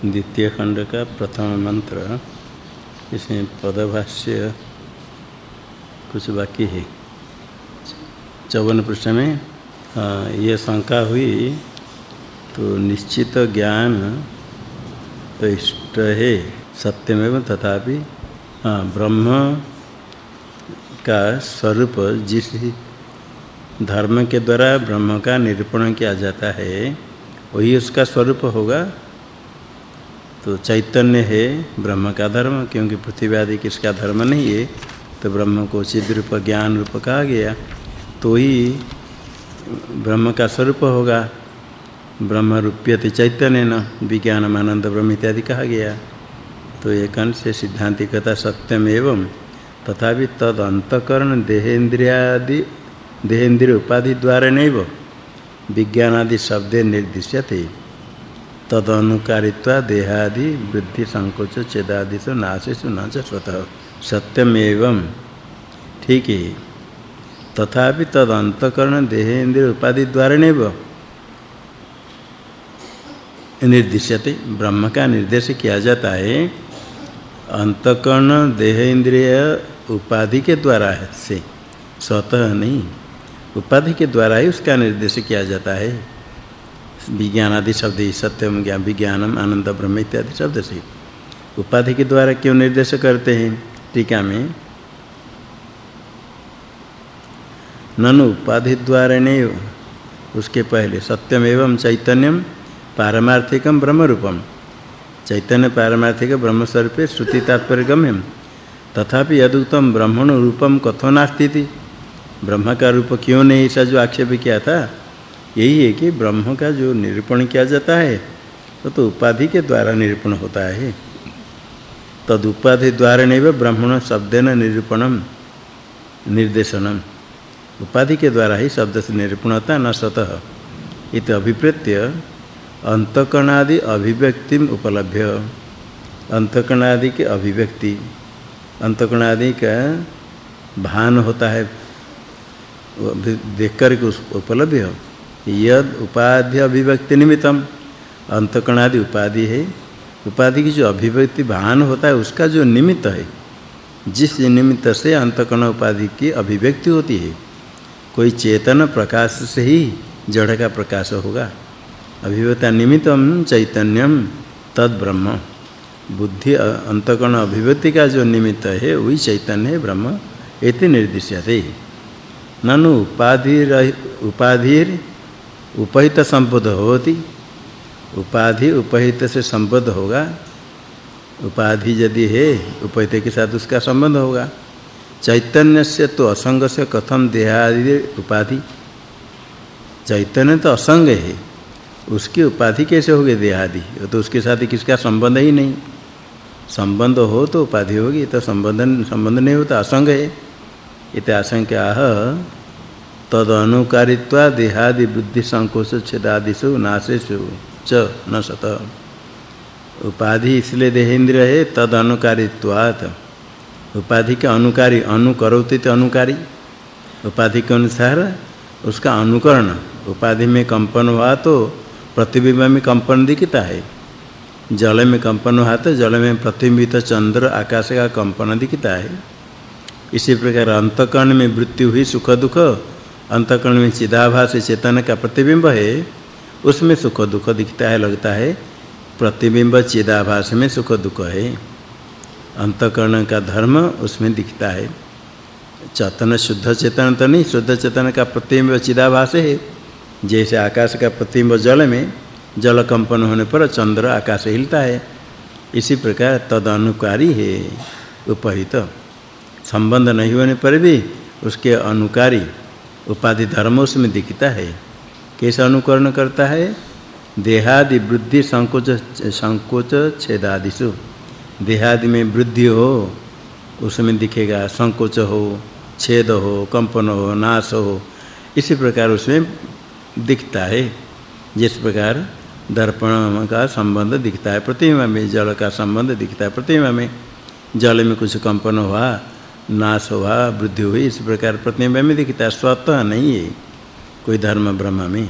द्वितीय खंड का प्रथम मंत्र इसमें पदभाष्य कुछ बाकी है। चौवन पृष्ठ में ये शंका हुई तो निश्चित ज्ञान तो इष्ट है, सत्यमेव तथापि ब्रह्म का स्वरूप जिस धर्म के द्वारा ब्रह्म का निरूपण किया जाता है, वही उसका स्वरूप होगा। तो चैतन्य है, ब्रह्म का धर्म, क्योंकि पृथ्वी आदि किसका धर्म नहीं है तो ब्रह्म को चिद रूप, ज्ञान रूप कहा गया तो ही ब्रह्म का स्वरूप होगा। ब्रह्म रूप्यते चैतन्य न विज्ञान आनंद ब्रह्म इत्यादि कहा गया। तो एक अंश से सिद्धांति कहता सत्यम एवं, तथापि तद अंतकरण देहेंद्रियादि देहेंद्रिय उपाधि द्वारा नैव विज्ञान आदि शब्दे निर्दिश्यते। तद देहादि वृद्धि संकोच छेदादिषु नाशेषु न च स्वतः। सत्यमेवं ठीक है। तथापि तद अंतकरण देह इंद्रिय उपाधि द्वारा नैव निर्दिश्यते। ब्रह्म का निर्देश किया जाता है। अंतकरण देह इंद्रिय उपाधि के द्वारा है से। स्वतः नहीं। उपाधि के द्वारा ही उसका निर्देश किया जाता है। विज्ञान आदि शब्द ही सत्यम ज्ञान विज्ञानम आनंद ब्रह्म इत्यादि शब्द से उपाधि के द्वारा क्यों निर्देश करते हैं? टीका में, ननु उपाधि द्वारा नहीं उसके पहले सत्यम एवं चैतन्यम, पारमार्थिकम ब्रह्म रूपम चैतन्य पारमार्थिक ब्रह्म स्वरूपे श्रुति तात्पर्य गम्यम तथापि यदुक्तम ब्रह्मण रूपम कथो नास्ति ब्रह्म का रूप क्यों नहीं ऐसा जो आक्षेप किया था? यही है कि ब्रह्म का जो निरूपण किया जाता है तो तो उपाधि के द्वारा निरूपण होता है। तद उपाधि द्वारा नहीं ब्रह्मण शब्देन निरूपणम, निर्देशनम। उपाधि के द्वारा ही शब्द से निरूपण होता न स्वतः इत अभिप्रेत्य अंतकणादि अभिव्यक्तिम उपलभ्य। अंतकणादि के अभिव्यक्ति अंतकणादि का भान होता है देख कर के उपलब्ध यद उपाधि अभिव्यक्ति निमित्तम। अंतकण आदि उपाधि है। उपाधि की जो अभिव्यक्ति भान होता है, उसका जो निमित्त है, जिस निमित्त से अंतकण उपाधि की अभिव्यक्ति होती है, कोई चेतन प्रकाश से ही जड़ का प्रकाश होगा। अभिव्यक्ति निमित्तम चैतन्यम तद ब्रह्म। बुद्धि अंतकण अभिव्यक्ति का जो निमित्त है, वही चैतन्य है, ब्रह्म, इति निर्दिश्यते। ननु उपाधि उपाधिर उपहित संबद्ध होती, उपाधि उपहित से संबद्ध होगा। उपाधि यदि है, उपहित के साथ उसका संबंध होगा। चैतन्य से तो असंग से कथम देहादि उपाधि। चैतन्य तो असंग है, उसकी उपाधि कैसे होगी देहादि? तो उसके साथ किसका संबंध ही नहीं। संबंध हो तो उपाधि होगी तो संबंध संबंध नहीं होता, असंग है। इत आशंकाह तद अनुकारित्वा देहादि बुद्धि संकोच छेदादिषु नाशेषु च न सत। उपाधि इसलिए देहेंद्र है तद अनुकारित्वात् उपाधि के अनुकारी अनुकरोति तो अनुकारी। उपाधि के अनुसार उसका अनुकरण। उपाधि में कंपन हुआ तो प्रतिबिंब में कंपन दिखता है। जल में कंपन हुआ तो जल में प्रतिबिंबित चंद्र आकाश का कंपन दिखता है। इसी प्रकार अंतकर्ण में वृत्ति हुई सुख दुख अंतकर्ण में चिदाभास चेतन का प्रतिबिंब है, उसमें सुख दुख दिखता है, लगता है। प्रतिबिंब चिदाभास में सुख दुख है। अंतकर्ण का धर्म उसमें दिखता है। चेतन शुद्ध चेतन तो नहीं, शुद्ध चेतन का प्रतिबिंब चिदाभास है। जैसे आकाश का प्रतिबिंब जल में, जल कंपन होने पर चंद्र आकाश हिलता है। इसी प्रकार तद अनुकारी है, उपहित। संबंध नहीं होने पर भी उसके अनुकारी उपाधि धर्म उसमें दिखता है। कैसे अनुकरण करता है? देहादि वृद्धि संकोच संकोच छेदादिषु देहादि में वृद्धि हो, उसमें दिखेगा संकोच हो, छेद हो, कंपन हो, नाश हो। इसी प्रकार उसमें दिखता है। जिस प्रकार दर्पण का संबंध दिखता है, प्रतिमा में जल का संबंध दिखता है। प्रतिमा में जल में कुछ कंपन हुआ नाश हुआ वृद्धि हुई, इस प्रकार प्रतिबिंब में दिखता है, स्वतः नहीं है, कोई धर्म ब्रह्म में।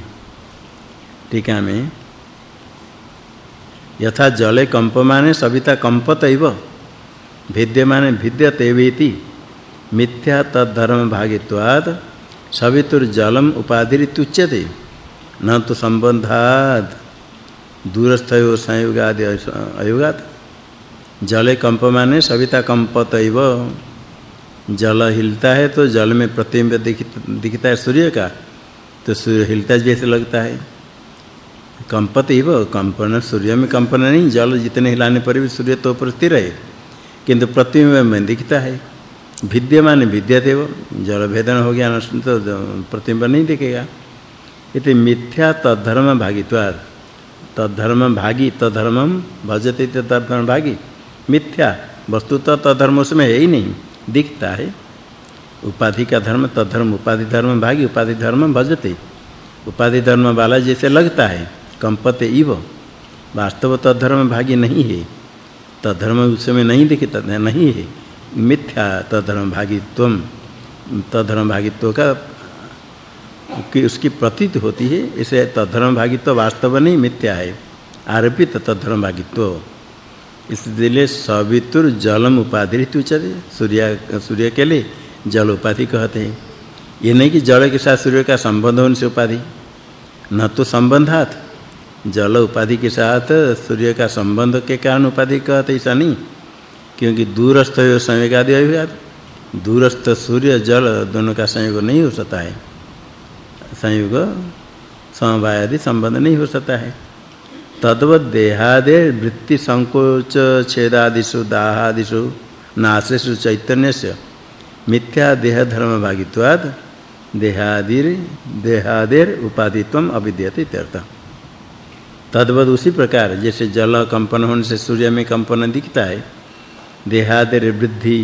टीका में। यथा जले कंपमाने, सविता कंपतैव, भिद्यमाने भिद्यतेवेति, मिथ्या तद्धर्म भागित्वात् सवितुर्जलम उपाधिरित्युच्यते न तो संबंधात दूरस्थयो संयोगादि अयोगात। जले कंपमाने, सविता कंपतैव। जल हिलता है तो जल में प्रतिबिंब दिखता है सूर्य का तो सूर्य हिलता जैसे लगता है। कंपत ही वो कंपन, सूर्य में कंपन नहीं, जल जितने हिलाने पर भी सूर्य तो ऊपर स्थिर है, किंतु प्रतिबिंब में दिखता है। विद्यमान विद्यते वो जल भेदन हो गया, नष्ट तो प्रतिबिंब नहीं दिखेगा। इति मिथ्या तद्धर्म भागित्वात् तद्धर्म भागी तद्धर्मम भजते तद्धर्म भागी। मिथ्या वस्तु तो तद्धर्म उसमें है ही नहीं। दिखता है। उपाधि का धर्म तद्धर्म, उपाधि धर्म भागी, उपाधि धर्म भजते। उपाधि धर्म वाला जैसे लगता है, कंपते इव। वास्तव तद्धर्म भागी नहीं है। तद्धर्म उसमें नहीं दिखता नहीं है। मिथ्या तद्धर्म भागित्व तद्धर्म भागित्व का, कि उसकी प्रतीत होती है, इसे तद्धर्म भागित्व वास्तव नहीं, मिथ्या है। आरोपित तद्धर्म भागित्व। इसलिए सवितुर जलम उपाधि उच्चते सूर्य सूर्य के लिए जल उपाधि कहते हैं। ये नहीं कि जल के साथ सूर्य का संबंध होने से उपाधि। न तो संबंधात, जल उपाधि के साथ सूर्य का संबंध के कारण उपाधि कहते ऐसा नहीं। क्योंकि दूरस्थ संयोग आदि अभिघात दूरस्थ सूर्य, जल दोनों का संयोग नहीं हो सकता है। संयोग समवाय आदि संबंध नहीं हो सकता है। तद्वत देहादे वृत्ति संकोच छेदादिषु, दाहादिषु नाशेषु चैतन्यस्य मिथ्या देह धर्म भागित्वाद देहादिर देहादेर उपादित्वम अविद्यते इत्यर्थ तद्वत उसी प्रकार, जैसे जल कंपन होने से सूर्य में कंपन दिखता है, देहादेर वृद्धि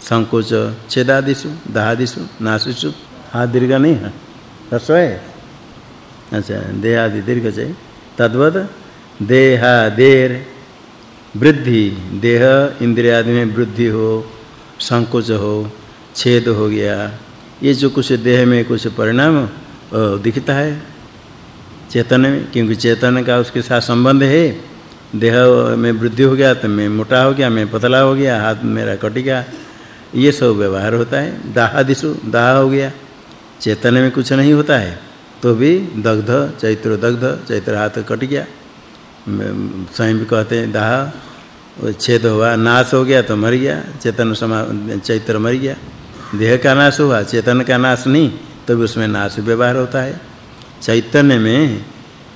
संकोच छेदादिषु, दाहादिषु नाशेषु हा नहीं है ह्रस्व है। अच्छा देहादि दीर्घ चाहिए। तद्वत देहादेर वृद्धि। देह इंद्रिय आदि में वृद्धि हो, संकोच हो, छेद हो गया, ये जो कुछ देह में कुछ परिणाम दिखता है, चेतन में, क्योंकि चेतन का उसके साथ संबंध है। देह में वृद्धि हो गया तो मैं मोटा हो गया, मैं पतला हो गया, हाथ मेरा कट गया, ये सब व्यवहार होता है। दाह दाहादिशु, दाह हो गया, चेतन में कुछ नहीं होता है तो भी दग्ध, चैत्र दग्ध, चैत्र हाथ कट गया। स्वयं भी कहते हैं, दाह छेद हुआ, नाश हो गया तो मर गया, चेतन समा, चैत्र मर गया। देह का नाश हुआ, चेतन का नाश नहीं तो भी उसमें नाश व्यवहार होता है। चैतन्य में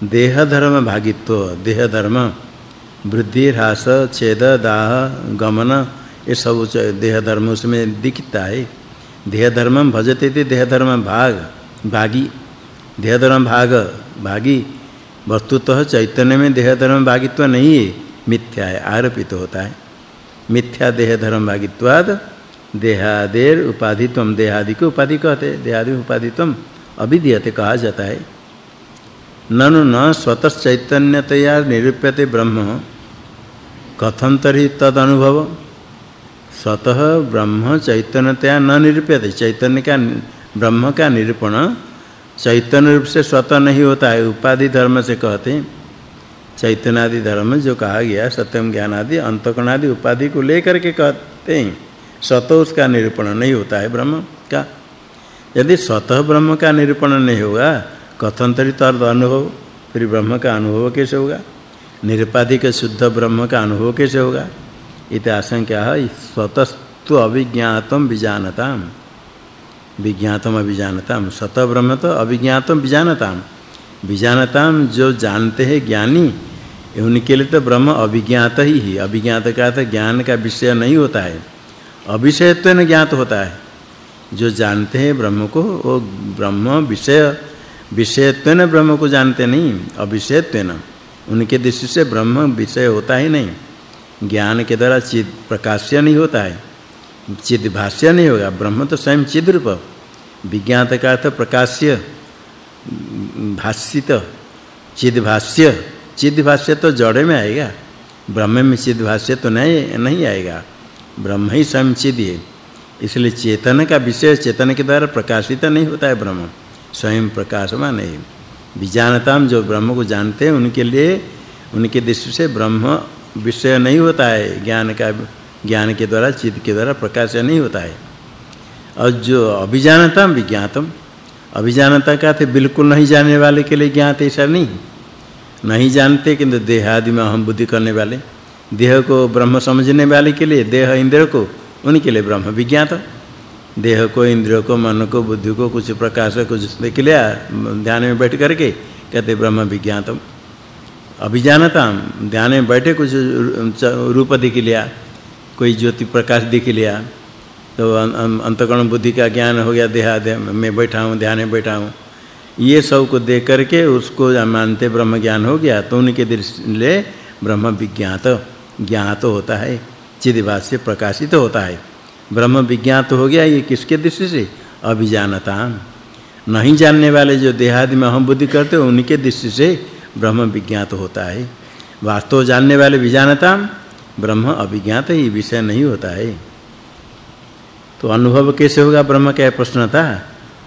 देह धर्म भागित्व, देह धर्म, वृद्धि, ह्रास, छेद, दाह, गमन, ये सब देह धर्म उसमें दिखता है। देह धर्मम भजते थे, देह धर्म भाग, भागी। देह धर्म भाग, भागी। वस्तुतः चैतन्य में देह धर्म भागित्व नहीं है मिथ्या है आरोपित होता है। मिथ्या देह धर्म भागित्वाद देहादेर उपाधित्वम, देहादि को उपाधि कहते देहादि उपाधित्वम अभिधीयते कहा जाता है। ननु न स्वतः चैतन्यतया निरूप्यते ब्रह्म कथम तरी तद अनुभव स्वतः ब्रह्म चैतन्यतया न निरूप्यते, चैतन्य का ब्रह्म का निरूपण चैतन्य रूप से स्वतः नहीं होता है, उपाधि धर्म से कहते हैं। चैतन्य आदि धर्म जो कहा गया, सत्यम ज्ञान आदि अंतकण आदि उपाधि को लेकर के कहते हैं। स्वतः उसका निरूपण नहीं होता है ब्रह्म का। यदि स्वतः ब्रह्म का निरूपण नहीं होगा, कथंतरित अर्थ अनुभव, फिर ब्रह्म का अनुभव कैसे होगा? निरुपाधिक शुद्ध ब्रह्म का अनुभव कैसे होगा? इत आशंका है, स्वतस्तु अभिज्ञातम विजानताम। विज्ञातम अभिजानताम। सत ब्रह्म तो अभिज्ञातम विजानताम। विजानताम जो जानते हैं ज्ञानी, उनके लिए तो ब्रह्म अभिज्ञात ही है। अभिज्ञात का तो ज्ञान का विषय नहीं होता है। अविषयत्वेन ज्ञात होता है। जो जानते हैं ब्रह्म को, वो ब्रह्म विषय विषयत्वेन ब्रह्म को जानते नहीं। अविषयत्वेन उनके दृष्टि से ब्रह्म विषय होता ही नहीं। ज्ञान के द्वारा चिद प्रकाश्य नहीं होता है। चिद भाष्य नहीं होगा, ब्रह्म तो स्वयं चिद रूप विज्ञात का अर्थ प्रकाश्य, भाष्यित चिद भाष्य चिद भाष्य तो जड़ में आएगा, ब्रह्म में चिद भाष्य तो नहीं नहीं आएगा, ब्रह्म ही स्वयं चिद है, इसलिए चेतन का विषय चेतन के द्वारा प्रकाशित नहीं होता है ब्रह्म, स्वयं प्रकाशमान है। विजानताम जो ब्रह्म को जानते हैं, उनके लिए, उनके दृष्टि से ब्रह्म विषय नहीं होता है, ज्ञान का ज्ञान के द्वारा, चित्त के द्वारा प्रकाश नहीं होता है। और जो अभिजानता, विज्ञातम, अभिजानता का थे बिल्कुल नहीं जानने वाले के लिए ज्ञात ऐसा नहीं। नहीं जानते किंतु देह आदि में अहम बुद्धि करने वाले, देह को ब्रह्म समझने वाले के लिए, देह इंद्र को, उनके लिए ब्रह्म विज्ञात। देह को इंद्र को, मन को, बुद्धि को, कुछ प्रकाश कुछ देख लिया ध्यान में बैठ करके कहते ब्रह्म विज्ञातम। अभिजानता, ध्यान में बैठे कुछ रूप दिख लिया कोई ज्योति प्रकाश दिख लिया तो अंतकरण बुद्धि का ज्ञान हो गया, देह में बैठा हूँ, ध्यान में बैठा हूँ। ये सबको देख करके उसको मानते ब्रह्म ज्ञान हो गया तो उनके दृष्टि ले ब्रह्म विज्ञात, ज्ञात होता है चिदिभास से प्रकाशित होता है। ब्रह्म विज्ञात हो गया ये किसके दृष्टि से? अभिजानता नहीं जानने वाले जो देहादि में अहम बुद्धि करते उनके दृष्टि से ब्रह्म विज्ञात होता है। वास्तव जानने वाले विजानता ब्रह्म अभिज्ञात ही विषय नहीं होता है। तो अनुभव कैसे होगा ब्रह्म का प्रश्न था?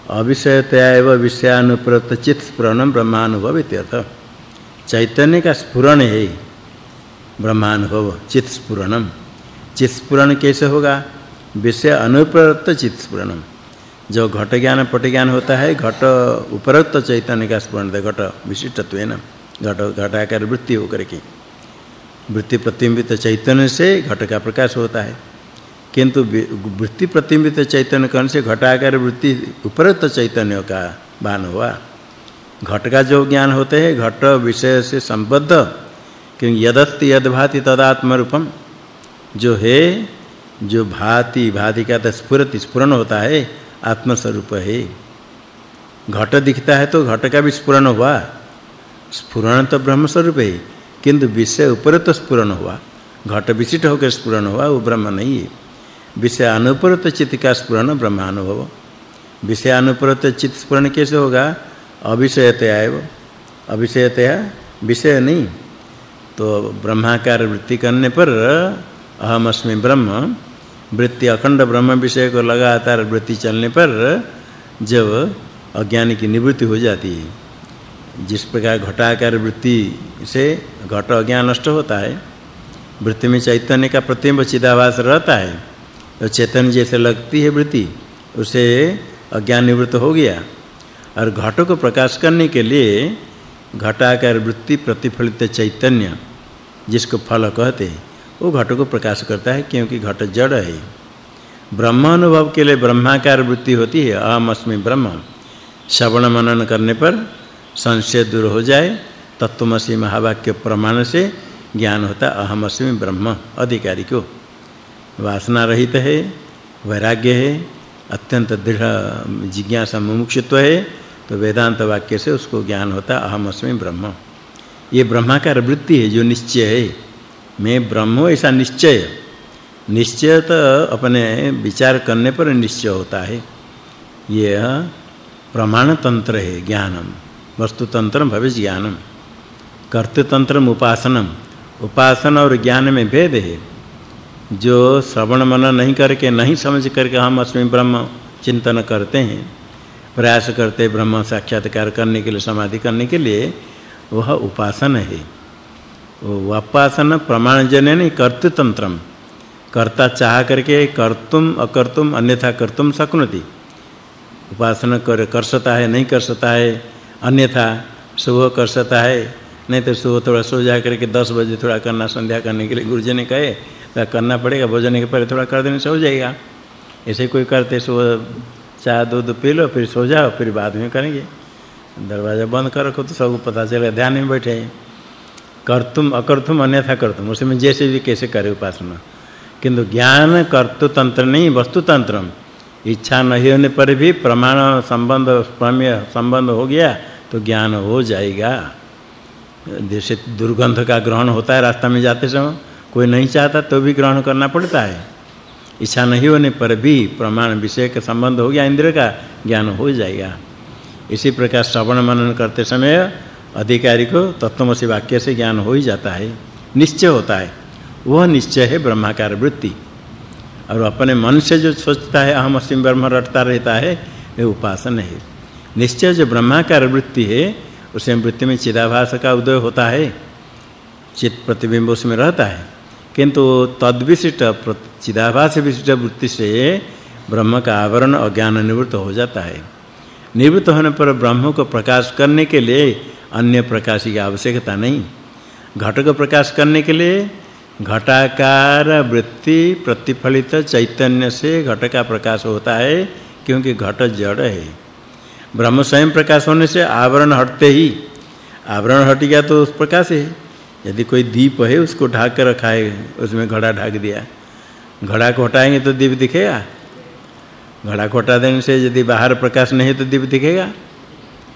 अविषयतया एव विषयानुप्रत चित्त स्फुरणम ब्रह्मानुभव इत्यर्थ चैतन्य का स्फुरण है, ब्रह्मानुभव चित्त स्फुरणम चित्त स्फुरण कैसे होगा? विषय अनुप्रत चित्त स्फुरणम जो घट ज्ञान, पट ज्ञान होता है, घट उपरक्त चैतन्य का स्फुरण है घट विशिष्टत्व है ना घट, घटाकार वृत्ति होकर के। वृत्ति प्रतिबिंबित चैतन्य से घट का प्रकाश होता है। किंतु वृत्ति प्रतिबिंबित चैतन्य कण से घटाकार वृत्ति उपरत चैतन्य का भान हुआ। घट का जो ज्ञान होते हैं, घट विषय से संबद्ध, क्योंकि यदस्ति यदभाति तदात्म रूपम जो है, जो भाति भाति का तो स्फुरति होता है आत्म स्वरूप है। घट दिखता है तो घट का भी स्फुरन हुआ। स्फुरन तो ब्रह्म स्वरूप है किंतु विषय ऊपर तो स्फुरन हुआ। घट विशिष्ट होकर स्फुरन हुआ, वो ब्रह्म नहीं है। विषय अनुपरत चित्त का स्पुरण स्फुरन ब्रह्मानुभव। विषय अनुपरत चित्त स्फुरन कैसे होगा? अविषयतया एव। अविषयतया विषय नहीं। तो ब्रह्माकार वृत्ति करने पर अहम अस्मि ब्रह्म, वृत्ति अखंड ब्रह्म विषय को लगातार वृत्ति चलने पर जब अज्ञान की निवृत्ति हो जाती है। जिस प्रकार घटाकार वृत्ति से घट अज्ञान नष्ट होता है, वृत्ति में चैतन्य का प्रतिबिंब चिदाभास रहता है तो चेतन जैसे लगती है वृत्ति, उसे अज्ञान निवृत्त हो गया। और घट को प्रकाश करने के लिए घटाकार वृत्ति प्रतिफलित चैतन्य, जिसको फल कहते हैं, वो घट को प्रकाश करता है, क्योंकि घट जड़ है। ब्रह्म अनुभव के लिए ब्रह्माकार वृत्ति होती है अहम अस्मि ब्रह्म, श्रवण मनन करने पर संशय दूर हो जाए, तत्वमसि महावाक्य प्रमाण से ज्ञान होता अहम अस्मि ब्रह्म अधिकारी को। वासना रहित है, वैराग्य है, अत्यंत दृढ़ जिज्ञासा मुमुक्षुत्व है तो वेदांत वाक्य से उसको ज्ञान होता अहम अस्मि ब्रह्म। ये ब्रह्माकार वृत्ति है जो निश्चय है। मैं ब्रह्म हूँ ऐसा निश्चय। निश्चय तो अपने विचार करने पर निश्चय होता है। यह प्रमाण तंत्र है ज्ञानम। वस्तु तंत्रम भविष्य ज्ञानम कर्तृ तंत्रम उपासनम। उपासना और ज्ञान में भेद है। जो श्रवण मनन नहीं करके, नहीं समझ करके हम अस्मि ब्रह्म चिंतन करते हैं, प्रयास करते हैं ब्रह्म साक्षात्कार करने के लिए, समाधि करने के लिए, वह उपासना है। वो उपासना प्रमाण जन्य नहीं, कर्तृतंत्रम। कर्ता चाह करके कर्तुम, अकर्तुम, अन्यथा कर्तुम शक्नोति। उपासना कर कर सकता है, नहीं कर सकता है अन्यथा सुबह कर सकता है। नहीं तो सुबह थोड़ा सो जा करके 10 बजे थोड़ा करना, संध्या करने के लिए गुरुजी ने कहे तो करना पड़ेगा, भोजन के पहले थोड़ा कर देने से हो जाएगा। ऐसे कोई करते सुबह चाय दूध पी लो, फिर सो जाओ, फिर बाद में करेंगे। दरवाज़ा बंद कर रखो तो सबको पता चलेगा ध्यान में बैठे। कर्तुम अकर्तुम अन्यथा कर्तुम उसमें जैसे भी कैसे करे उपासना। किंतु ज्ञान कर्तु तंत्र नहीं वस्तु तंत्रम इच्छा नहीं होने पर भी प्रमाण संबंध, प्रमेय संबंध हो गया तो ज्ञान हो जाएगा। जैसे दुर्गंध का ग्रहण होता है रास्ता में जाते समय, कोई नहीं चाहता तो भी ग्रहण करना पड़ता है। इच्छा नहीं होने पर भी प्रमाण विषय का संबंध हो गया, इंद्र का ज्ञान हो जाएगा। इसी प्रकार श्रवण मनन करते समय अधिकारी को तत्वमसि वाक्य से ज्ञान हो ही जाता है, निश्चय होता है। वह निश्चय है ब्रह्माकार वृत्ति। और अपने मन से जो सोचता है, अहम अस्मि ब्रह्म रटता रहता है वे उपासना है। निश्चय जो ब्रह्माकार वृत्ति है, उसे वृत्ति में चिदाभास का उदय होता है चित प्रतिबिंब उसमें रहता है। किंतु तद्विशिष्ट चिदाभास विशिष्ट वृत्ति से ब्रह्म का आवरण अज्ञान निवृत्त हो जाता है। निवृत्त होने पर ब्रह्म को प्रकाश करने के लिए अन्य प्रकाश की आवश्यकता नहीं। घट को प्रकाश करने के लिए घटाकार वृत्ति प्रतिफलित चैतन्य से घट का प्रकाश होता है, क्योंकि घट जड़ है। ब्रह्म स्वयं प्रकाश होने से आवरण हटते ही, आवरण हट गया तो उस प्रकाश है। यदि कोई दीप है, उसको ढाक कर रखा है उसमें घड़ा ढाक दिया। घड़ा को हटाएँगे तो दीप दिखेगा। घड़ा को हटा देने से यदि बाहर प्रकाश नहीं तो दीप दिखेगा।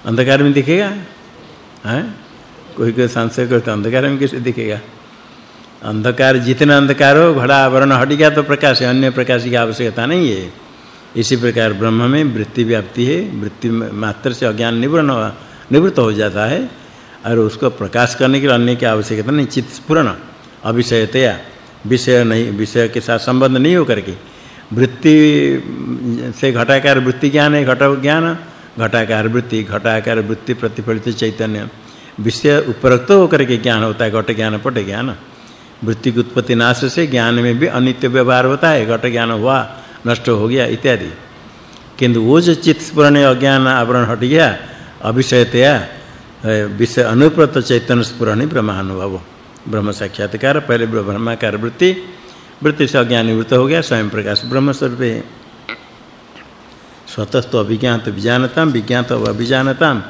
अंधकार में दिखेगा। हैं? कोई कोई संशय करता अंधकार में कैसे दिखेगा। अंधकार, जितना अंधकार हो, घड़ा आवरण हट गया तो प्रकाश है, अन्य प्रकाश की आवश्यकता नहीं है। इसी प्रकार ब्रह्म में वृत्ति व्याप्ति है, वृत्ति मात्र से अज्ञान निवृत्त निवृत्त हो जाता है, और उसको प्रकाश करने के लिए अन्य की आवश्यकता नहीं, चित्त स्फुरण अविषयतया, विषय नहीं, विषय के साथ संबंध नहीं हो करके वृत्ति से घटाकार वृत्ति ज्ञान है, घट ज्ञान, घटाकार वृत्ति घटाकार वृत्ति प्रतिफलित चैतन्य। विषय उपरक्त होकर के ज्ञान होता है, घट ज्ञान, पट ज्ञान। वृत्ति की उत्पत्ति नाश से ज्ञान में भी अनित्य व्यवहार होता है, घट ज्ञान हुआ, नष्ट हो गया, इत्यादि। किंतु वो जो चित्त स्पुरण अज्ञान आवरण हट गया अविषयतया विषय अनुप्रत चैतन्य स्पुरण ब्रह्मानुभव ब्रह्म साक्षात्कार, पहले ब्रह्माकार वृत्ति वृत्ति से अज्ञान निवृत्त हो गया, स्वयं प्रकाश ब्रह्म स्वरूप है। स्वतस्थ अभिज्ञात विज्ञानताम विज्ञात अभिज्ञानताम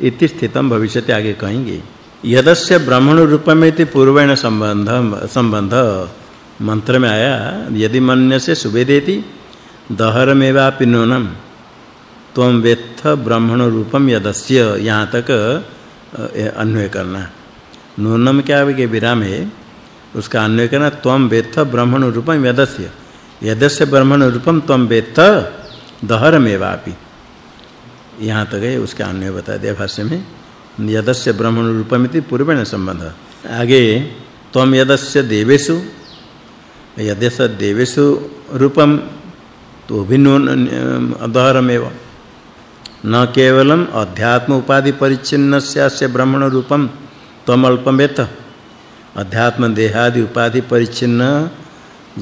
इति स्थितम, भविष्यति आगे कहेंगे। यदस्य ब्राह्मण रूपमेति पूर्वेण संबंध संबंध। मंत्र में आया, यदि मन्य से सुवेदेति, दहरमेवापि नूनम। त्वं वेत्थ ब्राह्मण रूपम यदस्य, यहाँ तक अन्वय करना। नूनम क्या है कि विराम है उसका अन्वय करना, त्वं वेत्थ ब्राह्मण रूपम यदस्य। यदस्य ब्राह्मण रूपम त्वं वेत्थ दहरमेवापि। यहाँ तक है, उसका अन्वय बता दिया भाष्य में। यदस्य ब्राह्मण रूपमिति पूर्वेण संबंध आगे त्वम यदस्य देवेषु यदस्य देवेषु रूपम तो भिन्नो अधहरमेव न केवलम अध्यात्म उपाधि परिच्छिन्नस्य ब्राह्मण रूपम त्वम अल्पमेत अध्यात्म देहादि उपाधि परिच्छिन्न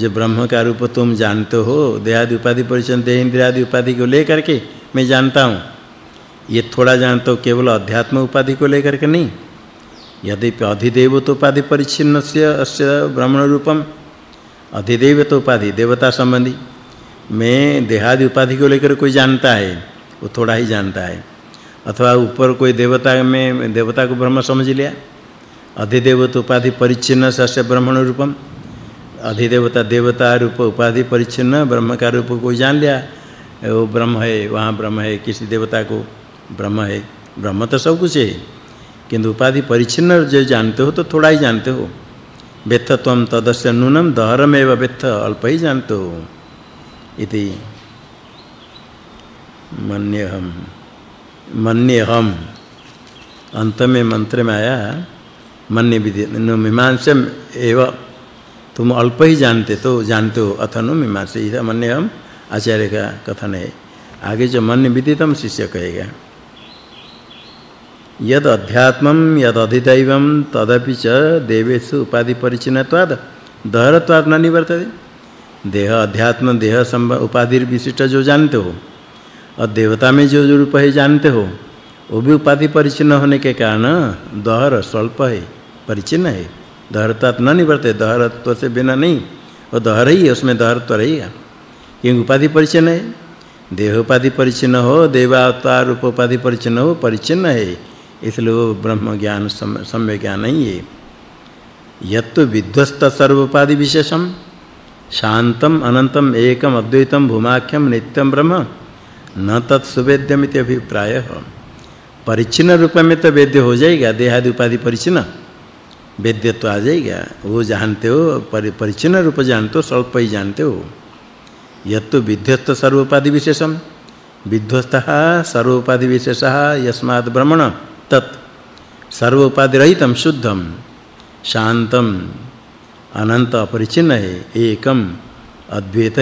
जो ब्रह्म का रूप तुम जानते हो देहादि उपाधि परिच्छिन्न देह इंद्रियादि उपाधि को लेकर के मैं जानता हूँ। ये थोड़ा जानते हो, केवल अध्यात्म उपाधि को लेकर के नहीं। यदि अधिदेव तो उपाधि परिच्छिन्नस्य अस्य ब्राह्मण रूपम अधिदेव तो उपाधि, देवता संबंधी। मैं देहादि उपाधि को लेकर कोई जानता है, वो थोड़ा ही जानता है। अथवा ऊपर कोई देवता में, देवता को ब्रह्म समझ लिया? अधिदेव तो उपाधि परिच्छिन्न अस्य ब्राह्मण रूपम, अधिदेवता, देवता रूप उपाधि परिच्छिन्न, ब्रह्म का रूप कोई जान लिया? वो ब्रह्म है, वहाँ ब्रह्म है, किसी देवता को ब्रह्म है। ब्रह्म तो सब कुछ है। किंतु उपाधि परिच्छिन्न जो जानते हो तो थोड़ा ही जानते हो। वेत्तत्वम तदस्य नूनम दहरमेव वेत्त अल्प ही जानते हो। इति मन्यहम मन्यहम अंत में मंत्र में आया, मन्य विधि मीमांसम एव, तुम अल्प ही जानते तो जानते हो अथनु मीमांस। यह मन्यहम आचार्य का कथन है। आगे जो मन्य विदितम शिष्य कहेगा। यद अध्यात्मम यद अधिदैवम तदपि च देवेषु उपाधि परिचिनत्वाद दहरत्वाद न निवर्तते। देह अध्यात्म, देह संब उपाधि विशिष्ट जो जानते हो और देवता में जो जो रूप है जानते हो, वो भी उपाधि परिचिन्न होने के कारण दहर स्वल्प है, परिचिन्न है। दहरत्वाद न निवर्तते, दहरत्व से बिना नहीं, वो दहर ही उसमें दहरत्व रहेगा क्योंकि उपाधि परिचिन है। देह उपाधि परिचिन्न हो देवावतार रूप उपाधि परिचिन्न हो, परिचिन्न है। इसलिए वो ब्रह्म ज्ञान सम्य ज्ञान नहीं है। यत् विध्वस्त सर्वोपाधि विशेषम, शांतम अनंतम एकम अद्वैतम भूमाख्यम नित्यम ब्रह्म, न तत्सुवेद्यमिति अभिप्राय। परिचिन्न रूप में तो वेद्य हो जाएगा, देहादि उपाधि परिचिन्न वेद्य तो आ जाएगा। वो जानते हो परिचिन्न रूप जानते हो, स्वल्प ही जानते हो। यत् विध्यस्त सर्वोपाधि विशेषम, विध्वस्तः सर्वोपाधि विशेषः यस्मात् ब्रह्मण। तत् सर्वोपाधि रहितम शुद्धम शांतम अनंत अपरिचिन्न है एकम अद्वैत